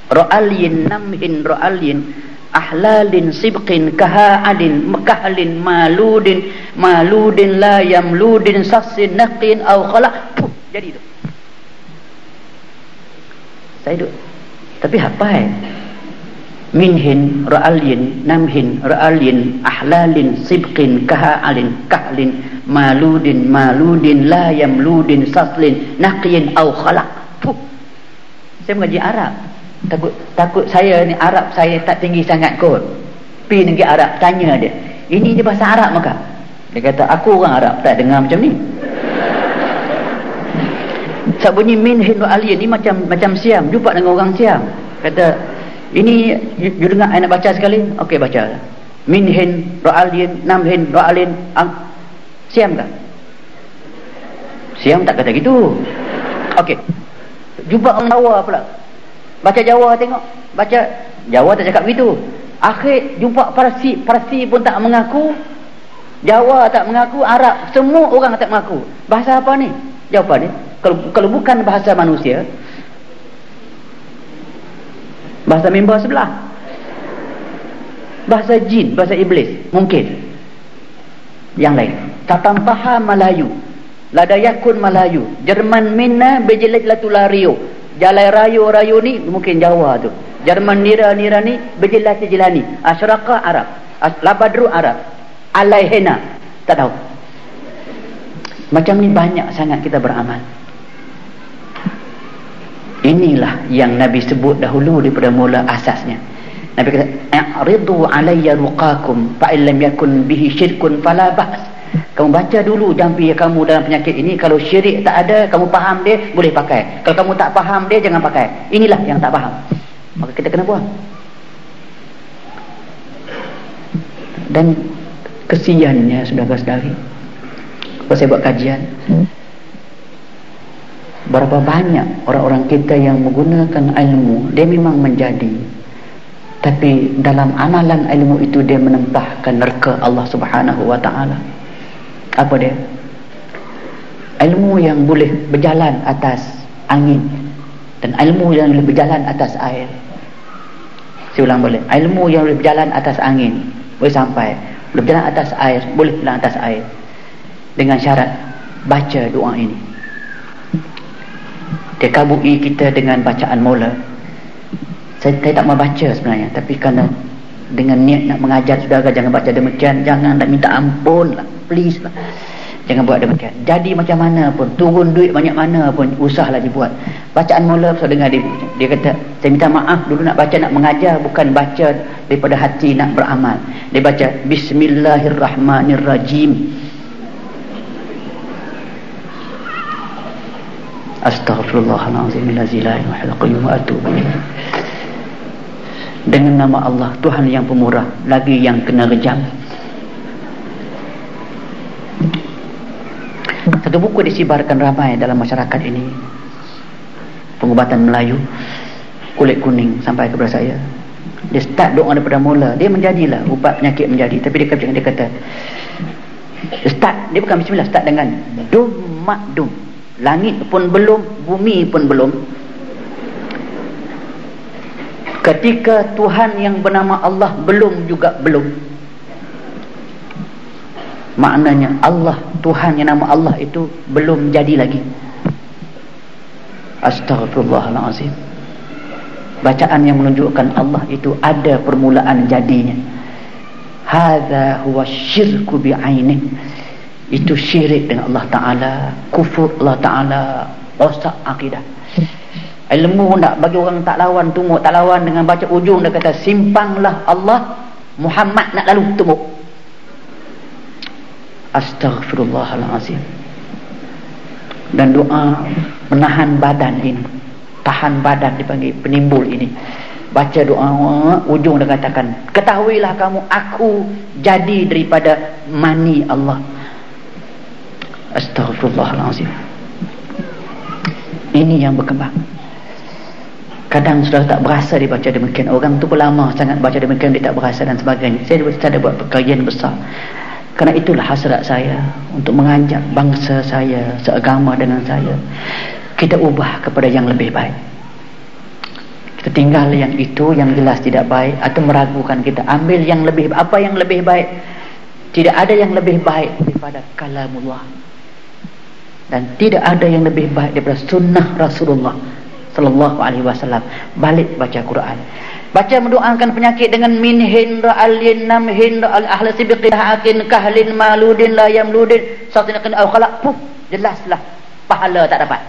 ra'alin namhin ra'alin ahlalin sibqin kaha'adin mekahlin maludin maludin la yamludin sassin naqin au khala Puh, jadi tu. Saya duduk. Tapi apa eh? Minhin ra'alin namhin ra'alin ahlalin sibqin kaha'alin kahlin maludin maludin la yamludin saslin naqiyin au khalaq. Puh. saya mengaji Arab takut takut saya ni Arab saya tak tinggi sangat kot pi negeri Arab tanya dia ini dia bahasa Arab maka dia kata aku orang Arab tak dengar macam ni *laughs* sebab bunyi minhin ra'alin ni macam macam siam jumpa dengan orang siam kata ini you, you dengar saya nak baca sekali? Okey baca. Minhin ra'alin namhin ra'alin ang siam tak? Siam tak kata gitu. Okey. Jumpa orang Jawa pula. Baca Jawa tengok. Baca Jawa tak cakap begitu. Akhir jumpa Parsi, Parsi pun tak mengaku. Jawa tak mengaku, Arab semua orang tak mengaku. Bahasa apa ni? Jawapan ni. Kalau kalau bukan bahasa manusia, bahasa member sebelah bahasa jin bahasa iblis mungkin yang lain tatantaha Melayu ladayakun Melayu Jerman minna bejelit latulario jalai rayu rayu ni mungkin Jawa tu. Jerman nira nira ni bejelat jelani asyraka Arab. Labadru Arab. Alaihena tak tahu. Macam ni banyak sangat kita beramal. Inilah yang Nabi sebut dahulu daripada mula asasnya. Nabi kata, "A'ridu alayya ruqakum fa illam yakun bihi syirkun fala ba's." Kamu baca dulu jampi kamu dalam penyakit ini. Kalau syirik tak ada kamu faham dia boleh pakai. Kalau kamu tak faham dia jangan pakai. Inilah yang tak faham. Maka kita kena buang. Dan kesiannya saudara-saudari kalau saya buat kajian hmm. berapa banyak orang-orang kita yang menggunakan ilmu dia memang menjadi. Tapi dalam amalan ilmu itu dia menempahkan neraka Allah subhanahu wa ta'ala apa dia? Ilmu yang boleh berjalan atas angin dan ilmu yang boleh berjalan atas air. Saya ulang boleh ilmu yang boleh berjalan atas angin boleh sampai. Boleh berjalan atas air boleh berjalan atas air. Dengan syarat baca doa ini. Dia kabui kita dengan bacaan mula. Saya, saya tak mau baca sebenarnya tapi kerana dengan niat nak mengajar saudara jangan baca demikian jangan nak minta ampun lah please lah. Jangan buat demikian. Jadi macam mana pun turun duit banyak mana pun usahlah dibuat. Bacaan mula saya dengar dia. Dia kata saya minta maaf dulu nak baca nak mengajar bukan baca daripada hati nak beramal. Dia baca bismillahirrahmanirrahim. Astaghfirullahalazim la ilaha illa huwa dengan nama Allah Tuhan yang pemurah lagi yang kena rejam. Satu buku disibarkan ramai dalam masyarakat ini. Pengubatan Melayu kulit kuning sampai kepada saya. Dia start doa daripada mula. Dia menjadilah ubat penyakit menjadi. Tapi dia kata dia kata dia start dia bukan bismillah start dengan dum mak dum. Langit pun belum bumi pun belum ketika Tuhan yang bernama Allah belum juga belum. Maknanya Allah Tuhan yang nama Allah itu belum jadi lagi. Astagfirullahaladzim bacaan yang menunjukkan Allah itu ada permulaan jadinya. Hadha huwa syirku bi'ainih itu syirik dengan Allah Ta'ala. Kufur Allah Ta'ala. Osak akidah ilmu nak bagi orang tak lawan tunggu tak lawan dengan baca ujung dia kata simpanglah Allah Muhammad nak lalu tunggu. Astagfirullahalazim dan doa menahan badan ini tahan badan dipanggil penimbul ini. Baca doa ujung dia katakan ketahuilah kamu aku jadi daripada mani Allah. Astagfirullahalazim ini yang berkembang kadang sudah tak berasa dia baca demikian. Orang tu pun lama sangat baca demikian dia tak berasa dan sebagainya. Saya ada buat perkajian besar. Kerana itulah hasrat saya untuk mengajak bangsa saya seagama dengan saya kita ubah kepada yang lebih baik. Kita tinggal yang itu yang jelas tidak baik atau meragukan kita. Ambil yang lebih apa yang lebih baik? Tidak ada yang lebih baik daripada kalamullah. Dan tidak ada yang lebih baik daripada sunnah Rasulullah sallallahu alaihi wasallam. Balik baca Quran. Baca mendoakan penyakit dengan min hindra alin nam hindra al ahli sibiqahin kahlin maludin la yamludin. Satinakan au khalaq puh jelaslah. Pahala tak dapat.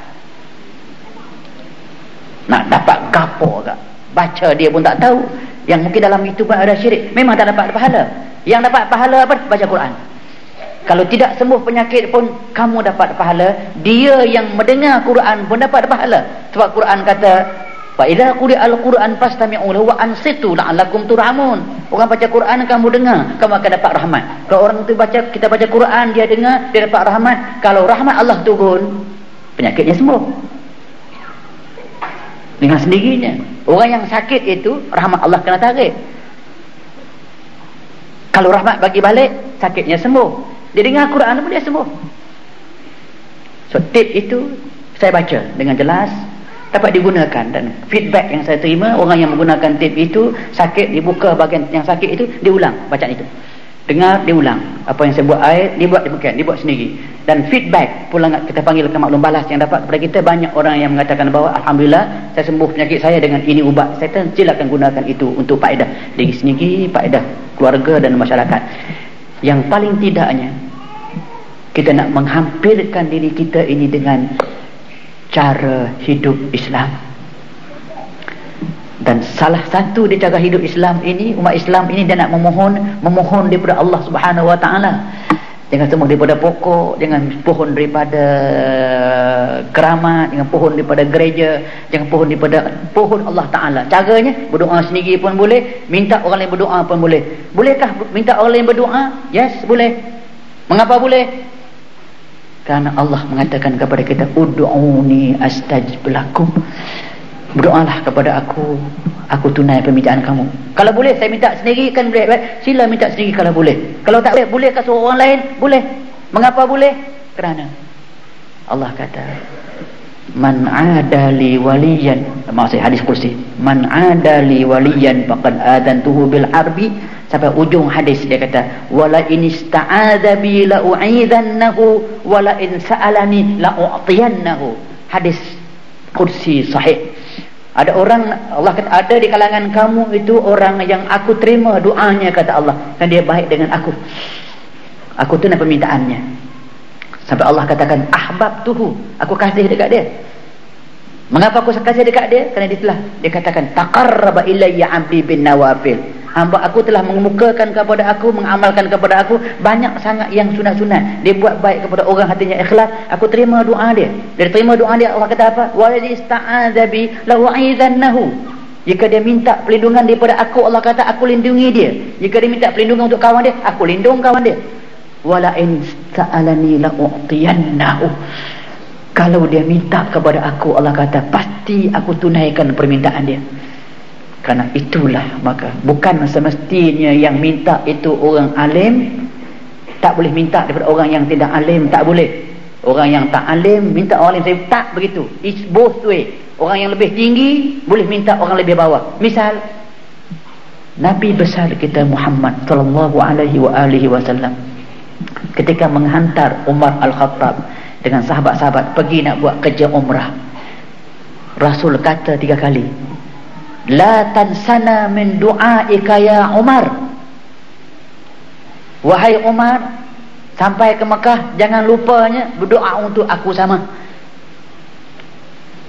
Nak dapat gapo ke baca dia pun tak tahu. Yang mungkin dalam itu pun ada syirik memang tak dapat pahala. Yang dapat pahala apa? Baca Quran kalau tidak sembuh penyakit pun kamu dapat pahala. Dia yang mendengar Quran pun dapat pahala. Sebab Quran kata, "Fa idza quri'al Qur'an fastami'u lahu wa ansitu la'allakum turhamun." Orang baca Quran kamu dengar, kamu akan dapat rahmat. Kalau orang itu baca kita baca Quran dia dengar, dia dapat rahmat. Kalau rahmat Allah turun, penyakitnya sembuh. Dengan sendirinya. Orang yang sakit itu rahmat Allah kena tarik. Kalau rahmat bagi balik, sakitnya sembuh. Dia dengar Quran pun dia sembuh. So tip itu saya baca dengan jelas dapat digunakan dan feedback yang saya terima orang yang menggunakan tip itu sakit dibuka bahagian yang sakit itu diulang bacaan itu. Dengar diulang. Apa yang saya buat ayat dia buat demikian, dia buat sendiri. Dan feedback pula kita panggil ke maklum balas yang dapat kepada kita banyak orang yang mengatakan bahawa alhamdulillah saya sembuh penyakit saya dengan ini ubat. Saya silakan gunakan itu untuk faedah diri sendiri, faedah keluarga dan masyarakat. Yang paling tidaknya kita nak menghampirkan diri kita ini dengan cara hidup Islam. Dan salah satu di cara hidup Islam ini umat Islam ini dia nak memohon memohon daripada Allah Subhanahu wa taala Jangan semua daripada pokok, jangan pohon daripada keramat, jangan pohon daripada gereja, jangan pohon daripada pohon Allah Taala. Caranya berdoa sendiri pun boleh, minta orang lain berdoa pun boleh. Bolehkah minta orang lain berdoa? Yes, boleh. Mengapa boleh? Karena Allah mengatakan kepada kita, "Ud'uni astajib lakum." Berdoalah kepada aku, aku tunai permintaan kamu. Kalau boleh saya minta sendiri kan boleh. Sila minta sendiri kalau boleh. Kalau tak boleh, boleh ke orang lain? Boleh. Mengapa boleh? Kerana Allah kata Man adali waliyan Maksud hadis kursi Man adali waliyan Faqad adantuhu bil arbi Sampai ujung hadis dia kata Wala in ista'adha bi la'u'idhannahu Wala in sa'alani la'u'tiyannahu Hadis kursi sahih ada orang Allah kata ada di kalangan kamu itu orang yang aku terima doanya kata Allah dan dia baik dengan aku. Aku tunai permintaannya. Sampai Allah katakan ahbab tuhu, aku kasih dekat dia. Mengapa aku kasih dekat dia? Kerana dia telah dia katakan taqarraba ilayya 'abdi bin nawafil hamba aku telah mengemukakan kepada aku mengamalkan kepada aku banyak sangat yang sunat-sunat. Dia buat baik kepada orang hatinya ikhlas. Aku terima doa dia. Dia terima doa dia Allah kata apa? Wa ista'adzabi la'idhannahu jika dia minta perlindungan daripada aku Allah kata aku lindungi dia. Jika dia minta perlindungan untuk kawan dia aku lindung kawan dia. Wala in sa'alani la'u'tiyannahu. Kalau dia minta kepada aku Allah kata pasti aku tunaikan permintaan dia Karena itulah maka bukan semestinya yang minta itu orang alim tak boleh minta daripada orang yang tidak alim tak boleh. Orang yang tak alim minta orang alim tak begitu. It's both way. Orang yang lebih tinggi boleh minta orang lebih bawah. Misal Nabi besar kita Muhammad sallallahu alaihi wa alihi wasallam ketika menghantar Umar Al-Khattab dengan sahabat-sahabat pergi nak buat kerja umrah. Rasul kata tiga kali La tansana min du'aika ya Umar. Wahai Umar Sampai ke Mekah Jangan lupanya berdoa untuk aku sama.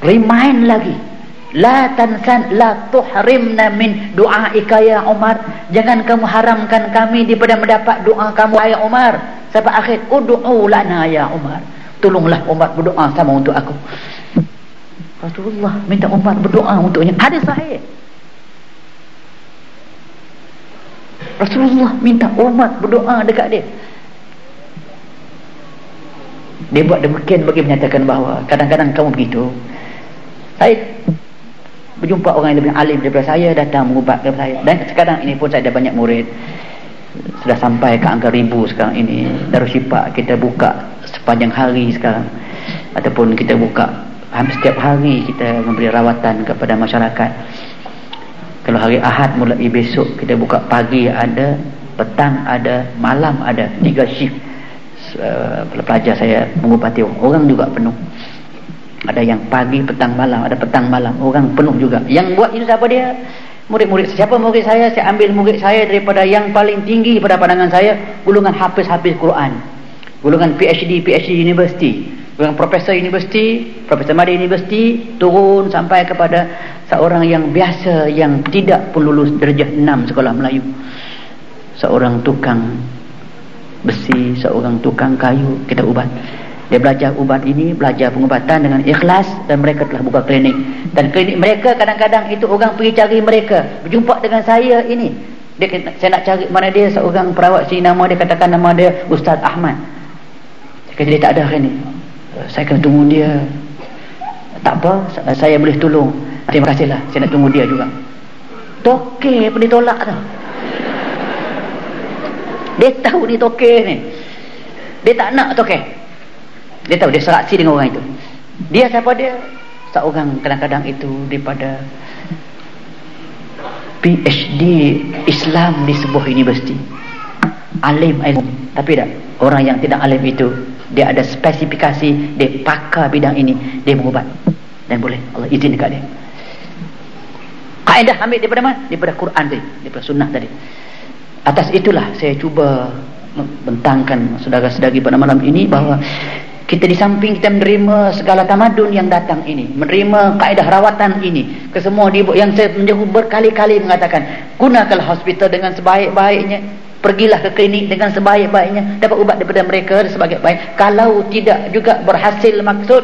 Remind lagi. La tansan la tuhrimna min du'aika ya Umar. Jangan kamu haramkan kami daripada mendapat doa kamu ya Umar. Sampai akhir Udu'u lana ya Umar. Tolonglah Umar berdoa sama untuk aku Rasulullah minta Umar berdoa untuknya. Hadis sahih. Rasulullah minta Umar berdoa dekat dia. Dia buat demikian bagi menyatakan bahawa kadang-kadang kamu begitu. Saya berjumpa orang yang lebih alim daripada saya datang mengubat kepada saya. Dan sekarang ini pun saya ada banyak murid. Sudah sampai ke angka ribu sekarang ini. Darushipak kita buka sepanjang hari sekarang. Ataupun kita buka setiap hari kita memberi rawatan kepada masyarakat. Kalau hari Ahad mulai besok kita buka pagi ada petang ada malam ada tiga shift. Uh, pelajar saya mengubati orang juga penuh. Ada yang pagi petang malam ada petang malam orang penuh juga. Yang buat itu siapa dia? Murid-murid siapa murid saya? Saya ambil murid saya daripada yang paling tinggi pada pandangan saya golongan hafiz-hafiz Quran. Golongan PhD PhD university yang profesor universiti, profesor madi universiti turun sampai kepada seorang yang biasa yang tidak pun lulus darjah 6 sekolah Melayu. Seorang tukang besi, seorang tukang kayu kita ubat. Dia belajar ubat ini, belajar pengubatan dengan ikhlas dan mereka telah buka klinik. Dan klinik mereka kadang-kadang itu orang pergi cari mereka. Berjumpa dengan saya ini. Dia, saya nak cari mana dia seorang perawat sini nama dia katakan nama dia Ustaz Ahmad. Dia tak ada hari ini saya akan tunggu dia. Tak apa saya boleh tolong. Terima kasihlah saya nak tunggu dia juga. Toke pun ditolak tu? Dia tahu ni toke ni. Dia tak nak toke dia tahu dia seraksi dengan orang itu. Dia siapa dia? Seorang kadang-kadang itu daripada PhD Islam di sebuah universiti. Alim tapi tak orang yang tidak alim itu dia ada spesifikasi dia pakar bidang ini. Dia mengubat dan boleh. Allah izin dekat dia. Kaedah ambil daripada mana? daripada Quran tadi. Daripada sunnah tadi. Atas itulah saya cuba bentangkan saudara-saudari pada malam ini bahawa kita di samping kita menerima segala tamadun yang datang ini menerima kaedah rawatan ini ke semua yang saya menjauh berkali-kali mengatakan gunakanlah hospital dengan sebaik-baiknya pergilah ke klinik dengan sebaik-baiknya. Dapat ubat daripada mereka sebagai baik kalau tidak juga berhasil maksud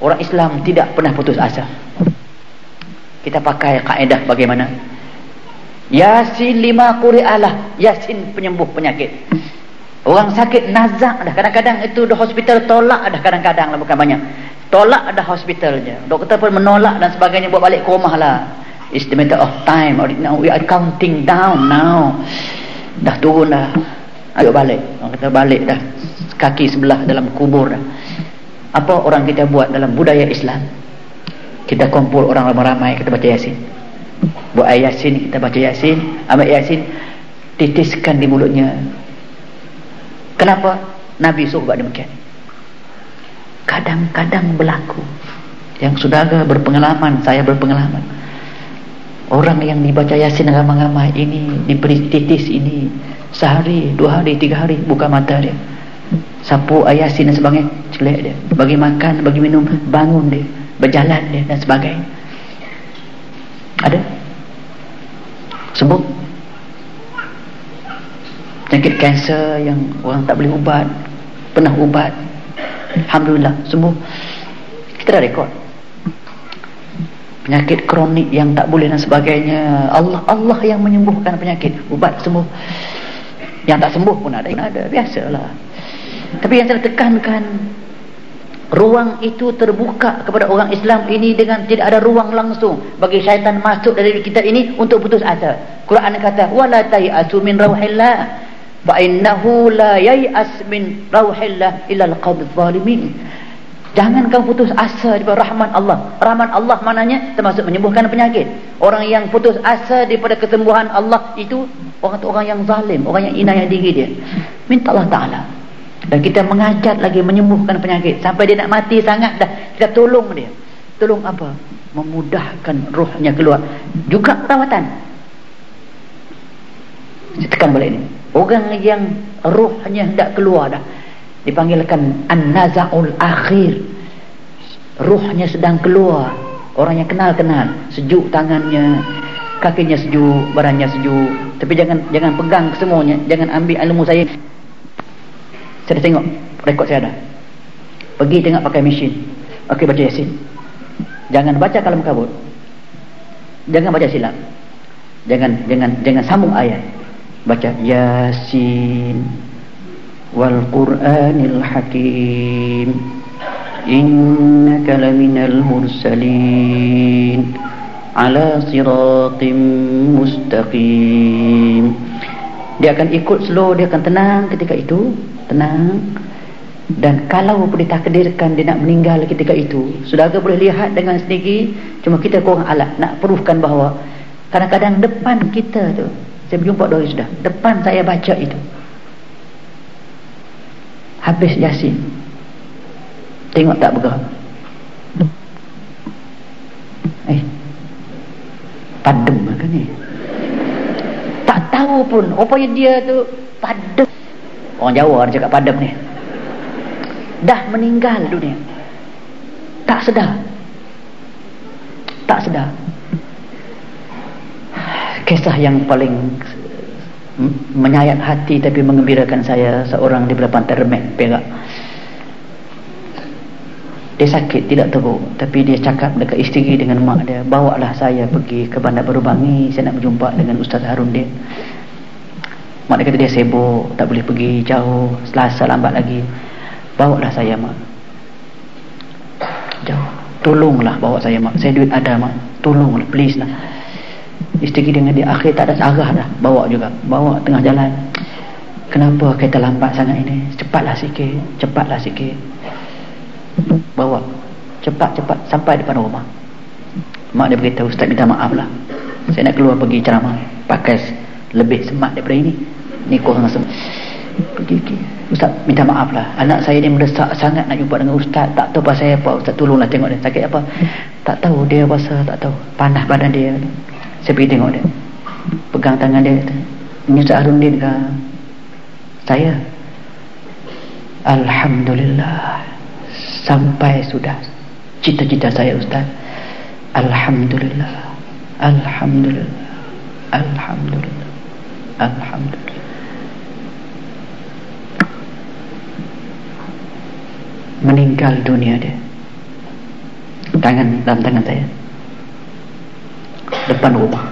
orang Islam tidak pernah putus asa. Kita pakai kaedah bagaimana? Yasin lima kuri'alah Yasin penyembuh penyakit. Orang sakit nazak dah. Kadang-kadang itu di hospital tolak dah Kadang-kadang lah bukan banyak. Tolak dah hospitalnya. Doktor pun menolak dan sebagainya Buat balik ke rumah lah. It's the matter of time. We are counting down now Dah turun dah. Ayo balik. Orang kata balik dah. Kaki sebelah dalam kubur dah. Apa orang kita buat dalam budaya Islam? Kita kumpul orang ramai-ramai Kita baca Yasin. Buat ayat yasin kita baca yasin. Ambil yasin titiskan di mulutnya. Kenapa? Nabi suruh buat demikian. Kadang-kadang berlaku. Yang sudah berpengalaman saya berpengalaman orang yang dibaca yasin ramai-ramai ini diberi titis ini sehari, dua hari, tiga hari buka mata dia. Sapu ayasin dan sebagainya celek dia. Bagi makan, bagi minum bangun dia berjalan dia dan sebagainya. Ada? Sembuh penyakit kanser yang orang tak boleh ubat pernah ubat. Alhamdulillah sembuh. Kita dah rekod penyakit kronik yang tak boleh dan sebagainya. Allah Allah yang menyembuhkan penyakit. Ubat sembuh. Yang tak sembuh pun ada ada. Biasalah. Tapi yang saya tekankan ruang itu terbuka kepada orang Islam ini dengan tidak ada ruang langsung bagi syaitan masuk dari kita ini untuk putus asa. Quran kata wala tayasu min rauhillah fa innahu la yayas min rauhillah illa alqawm zalimin. Jangan kau putus asa daripada rahmat Allah. Rahmat Allah maknanya termasuk menyembuhkan penyakit. Orang yang putus asa daripada kesembuhan Allah itu orang orang yang zalim, orang yang inayah diri dia. Minta Allah Taala. Dan kita mengajar lagi menyembuhkan penyakit. Sampai dia nak mati sangat dah kita tolong dia. Tolong apa? Memudahkan rohnya keluar. Juga perawatan. Saya tekan balik ini orang yang rohnya hendak keluar dah dipanggilkan an-naza'ul akhir rohnya sedang keluar orang yang kenal-kenal sejuk tangannya kakinya sejuk badannya sejuk tapi jangan jangan pegang semuanya jangan ambil ilmu saya saya dah tengok rekod saya ada. Pergi tengok pakai mesin. Okey baca Yasin. Jangan baca kalam kabut. Jangan baca silap. Jangan jangan jangan sambung ayat. Baca Yasin Qur'anil Hakim. Innaka laminal mursalin ala siratim mustaqim. Dia akan ikut slow, dia akan tenang ketika itu. Tenang. Dan kalau boleh takdirkan dia nak meninggal ketika itu saudara boleh lihat dengan sendiri. Cuma kita kurang alat nak perlukan bahawa kadang-kadang depan kita tu saya berjumpa doi sudah depan saya baca itu habis yasin tengok tak bergerak eh padam kan ni tak tahu pun rupanya dia tu padam Orang Jawa ada cakap padam ni. Dah meninggal dunia. Tak sedar. Tak sedar. Kisah yang paling menyayat hati tapi mengembirakan saya seorang di belakang termek perak. Dia sakit tidak tahu tapi dia cakap dekat isteri dengan mak dia, "Bawalah saya pergi ke Bandar Baru Bangi, saya nak berjumpa dengan Ustaz Harun dia." Mak dia kata dia sibuk Tak boleh pergi jauh Selasa lambat lagi. Bawa lah saya mak. Jauh. Tolonglah bawa saya mak. Saya duit ada mak. Tolonglah please lah Isteri dengan dia akhir tak ada arah dah. Bawa juga. Bawa tengah jalan. Kenapa kereta lambat sangat ini? Cepatlah sikit. Cepatlah sikit. Bawa. Cepat-cepat Sampai depan rumah. Mak dia beritahu Ustaz minta maaf lah. Saya nak keluar pergi ceramah. Pakai lebih semat daripada ini. Ni kurang rasa pergi pergi. Ustaz minta maaf lah. Anak saya ni mendesak sangat nak jumpa dengan ustaz. Tak tahu pasal apa. Ustaz tolonglah tengok dia. Sakit apa? Tak tahu dia pasal tak tahu. Panas badan dia saya pergi tengok dia. Pegang tangan dia kata, Ini Zahrun Din ke? Saya. Alhamdulillah Sampai sudah Cita-cita saya Ustaz. Alhamdulillah Alhamdulillah Alhamdulillah Alhamdulillah. Meninggal dunia dia. Tangan dalam tangan saya depan rumah.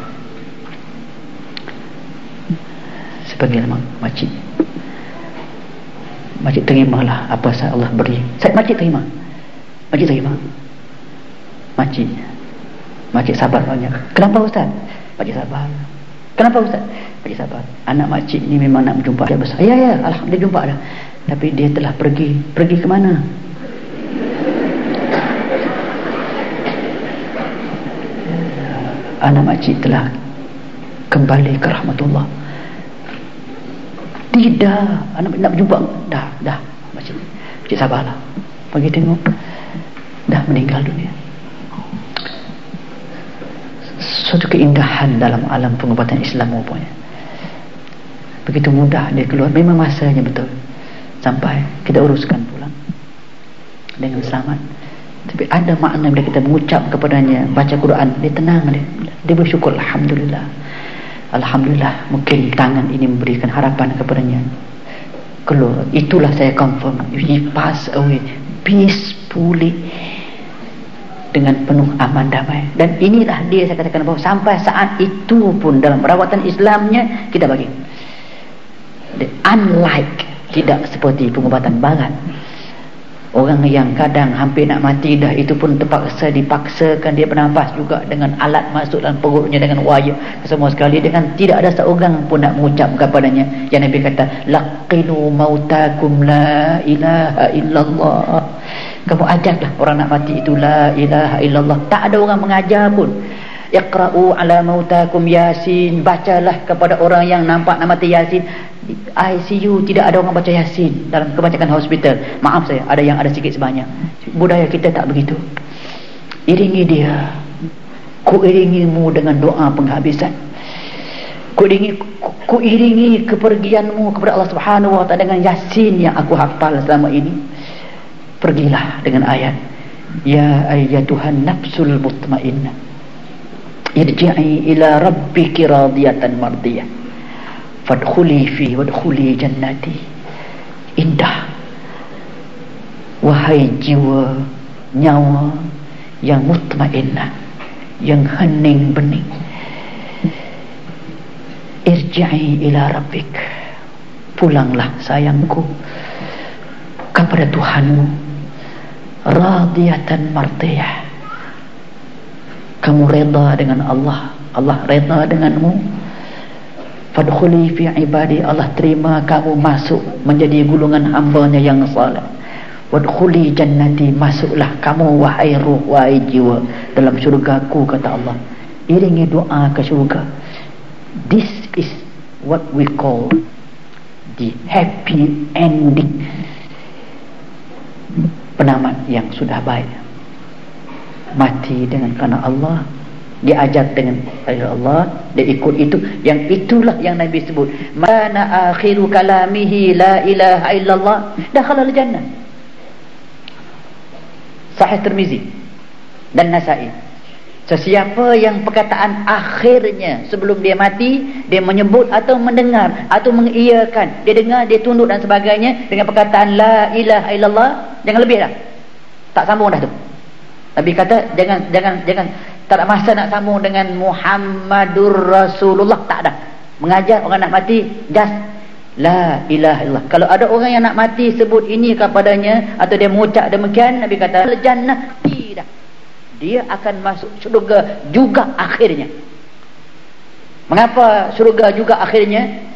Sebagai makcik makcik terimalah apa saya Allah beri. Saya makcik terima. Makcik terima. Makcik makcik sabar banyak. Kenapa Ustaz? Makcik sabar. Kenapa Ustaz? Makcik sabar. Anak makcik ni memang nak berjumpa dia besar. Ya ya Alhamdulillah jumpa dah. Tapi dia telah pergi. Pergi ke mana anak makcik telah kembali ke rahmatullah. Tidak anak nak berjumpa. Dah dah. Makcik makcik sabarlah. Pergi tengok. Dah meninggal dunia. Suatu keindahan dalam alam pengobatan Islam rupanya. Begitu mudah dia keluar. Memang masanya betul. Sampai kita uruskan pulang. Dengan selamat tapi ada makna bila kita mengucap kepadanya baca Quran dia tenang dia dia bersyukur Alhamdulillah. Alhamdulillah mungkin tangan ini memberikan harapan kepadanya. Keluar. Itulah saya confirm. He pass away. Peacefully dengan penuh aman damai. Dan inilah dia saya katakan bahawa sampai saat itu pun dalam perawatan Islamnya kita bagi. The unlike tidak seperti pengobatan barat orang yang kadang hampir nak mati dah itu pun terpaksa dipaksakan. Dia bernafas juga dengan alat masuk dalam perutnya dengan wayar semua sekali dengan tidak ada seorang pun nak mengucap kepadanya yang Nabi kata laqinu mautakum la ilaha illallah. Kamu ajarlah orang nak mati itu la ilaha illallah. Tak ada orang mengajar pun Iqra'u ala mautakum yasin. Bacalah kepada orang yang nampak nama yasin. ICU tidak ada orang baca yasin Dalam kebanyakan hospital. Maaf saya ada yang ada sikit sebanyak. Budaya kita tak begitu. Iringi dia. Ku iringimu dengan doa penghabisan. Ku iringi, ku, ku iringi kepergianmu kepada Allah subhanahu wa ta'ala Dengan yasin yang aku hafal selama ini. Pergilah dengan ayat. Ya ayyatuhan nafsul mutmainnah irji'i ila rabbiki radiyatan mardiyah. Fadkhuli fi wadkhuli jannati. Indah. Wahai jiwa nyawa yang mutmainnah yang hening bening. Irji'i ila rabbik. Pulanglah sayangku kepada Tuhanmu. Radiyatan mardiyah kamu reda dengan Allah. Allah reda denganmu. Fadkhuli fi ibadi. Allah terima kamu masuk menjadi gulungan hambanya yang saleh wadkhuli jannati. Masuklah kamu wahai ruh wahai jiwa dalam syurgaku kata Allah. Iringi doa ke syurga. This is what we call the happy ending. Penamat yang sudah baik mati dengan kerana Allah. Diajar dengan Allah. Dia ikut itu. Yang itulah yang Nabi sebut. Mana akhiru kalamihi la ilaha illallah. Dakhala al-jannah sahih Tirmizi dan Nasai. Sesiapa yang perkataan akhirnya sebelum dia mati dia menyebut atau mendengar atau mengiyakan dia dengar dia tunduk dan sebagainya dengan perkataan la ilaha illallah jangan lebih dah. Tak sambung dah tu Nabi kata jangan jangan jangan tak ada masa nak sambung dengan Muhammadur Rasulullah tak ada. Mengajar orang nak mati just la ilaha illallah. Kalau ada orang yang nak mati sebut ini kepadanya atau dia mengucap demikian Nabi kata jannah tidak. Dia akan masuk syurga juga akhirnya. Mengapa syurga juga akhirnya?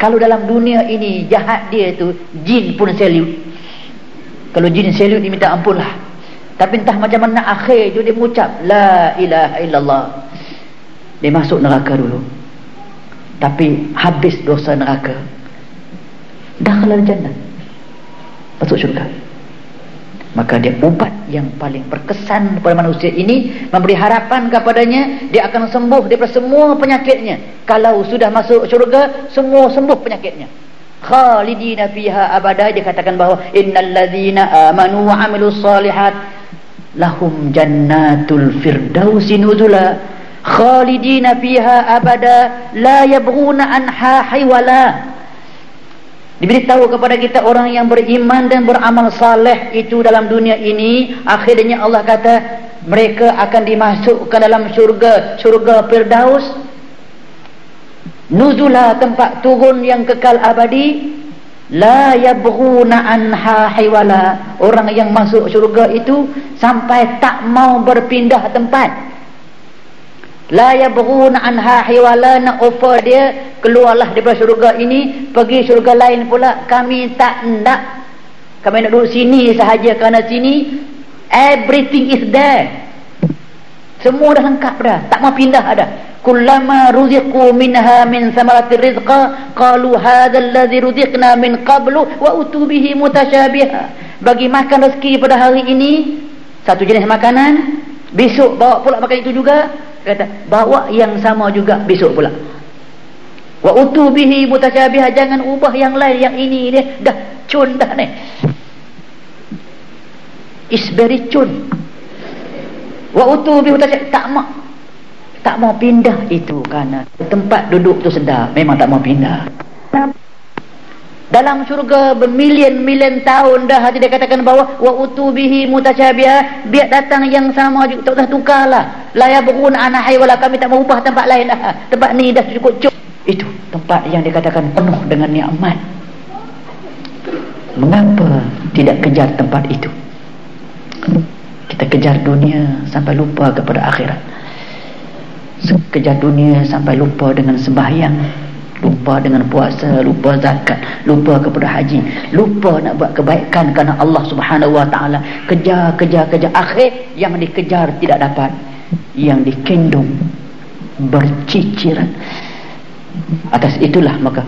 Kalau dalam dunia ini jahat dia tu jin pun seliut. Kalau jin seliut diminta ampunlah. Tapi entah macam mana akhir tu dia mengucap La ilaha illallah. Dia masuk neraka dulu. Tapi habis dosa neraka Dah kelar jannah. Masuk syurga. Maka dia ubat yang paling berkesan kepada manusia ini Memberi harapan kepadanya Dia akan sembuh daripada semua penyakitnya. Kalau sudah masuk syurga Semua sembuh penyakitnya. Khalidina fiha abada Dia katakan bahawa Innal ladhina amanu wa amilus salihat lahum jannatul firdausi nuzula khalidina fiha abada la yabghuna anha hiwala Diberitahu kepada kita orang yang beriman dan beramal saleh itu dalam dunia ini akhirnya Allah kata mereka akan dimasukkan dalam syurga syurga Firdaus. Nuzula tempat turun yang kekal abadi la yabghuna anha hiwala. Orang yang masuk syurga itu sampai tak mau berpindah tempat. La yabghuna anha hiwala. Nak offer dia keluarlah daripada syurga ini pergi syurga lain pula. Kami tak nak. Kami nak duduk sini sahaja kerana sini. Everything is there semua dah lengkap dah. Tak mau pindah dah kullama ruziqu minha min samarati rizqa qalu hadha alladhi ruziqna min qablu wa utubihi mutasyabiha bagi makan rezeki pada hari ini satu jenis makanan besok bawa pula makan itu juga. Kata bawa yang sama juga besok pula. Wa utubihi mutasyabiha jangan ubah yang lain yang ini ni. Dah cun dah ni. Is very cun wa utubihi mutasyabiha tak mau. Tak mau pindah itu kerana tempat duduk tu sedar. Memang tak mau pindah. Dalam syurga bermilion-milion tahun dah hati dia katakan bahawa wa utubihi mutasyabiha biar datang yang sama juga tak usah tukarlah. La yabghun ana haywala kami tak mau ubah tempat lain. Dah tempat ni dah cukup cukup itu tempat yang dikatakan penuh dengan nikmat. Mengapa tidak kejar tempat itu kita kejar dunia sampai lupa kepada akhirat kejar dunia sampai lupa dengan sembahyang lupa dengan puasa, lupa zakat, lupa kepada haji, lupa nak buat kebaikan kerana Allah Subhanahu Wa Taala. Kejar, kejar, kejar akhir yang dikejar tidak dapat, yang dikendung berciciran. Atas itulah maka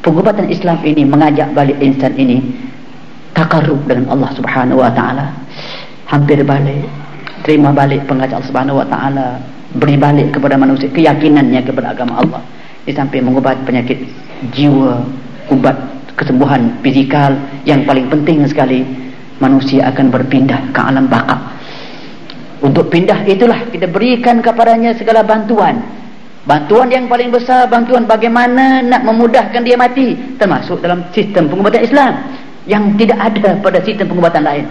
pengobatan Islam ini mengajak balik insan ini takarrub dengan Allah Subhanahu Wa Taala. Hampir balik, terima balik pengajar Allah Subhanahu Wa Taala, beri balik kepada manusia keyakinannya kepada agama Allah. Di samping mengubat penyakit jiwa ubat kesembuhan fizikal yang paling penting sekali manusia akan berpindah ke alam baka untuk pindah itulah kita berikan kepadanya segala bantuan. Bantuan yang paling besar bantuan bagaimana nak memudahkan dia mati termasuk dalam sistem pengubatan Islam yang tidak ada pada sistem pengubatan lain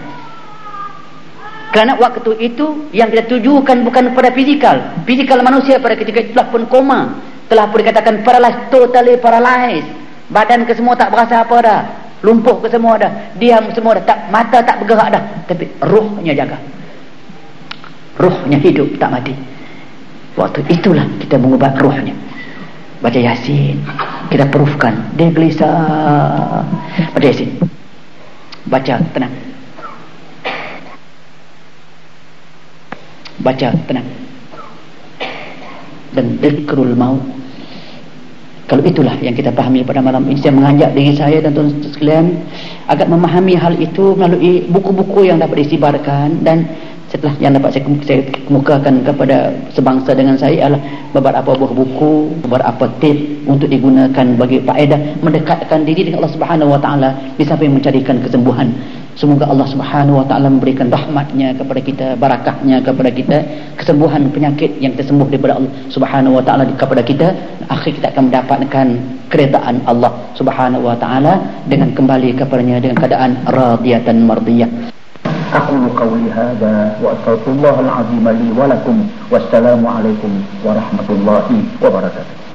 kerana waktu itu yang kita tujukan bukan pada fizikal. Fizikal manusia pada ketika itulah pun koma. Telah pun dikatakan paralyzed totally paralyzed. Badan ke semua tak berasa apa dah. Lumpuh ke semua dah. Diam semua dah. Tak mata tak bergerak dah. Tapi rohnya jaga. Rohnya hidup tak mati. Waktu itulah kita mengubat rohnya baca yasin. Kita perufkan. Dia gelisah. Baca yasin. Baca tenang baca tenang. Dan dikrul maut. Kalau itulah yang kita pahami pada malam ini. Saya mengajak diri saya dan tuan sekalian agar memahami hal itu melalui buku-buku yang dapat disibarkan dan setelah yang dapat saya, saya kemukakan kepada sebangsa dengan saya adalah beberapa buah buku, beberapa tip untuk digunakan bagi faedah mendekatkan diri dengan Allah Subhanahu Wa Taala di samping mencarikan kesembuhan Semoga Allah Subhanahu wa taala memberikan rahmatnya kepada kita, barakahnya kepada kita, kesembuhan penyakit yang kita sembuh daripada Allah Subhanahu wa taala kepada kita, akhir kita akan mendapatkan keredaan Allah Subhanahu wa taala dengan kembali kepadanya dengan keadaan radiyatan mardiyah. أقول قولي هذا وأستغفر الله العظيم لي ولكم والسلام عليكم ورحمة الله وبركاته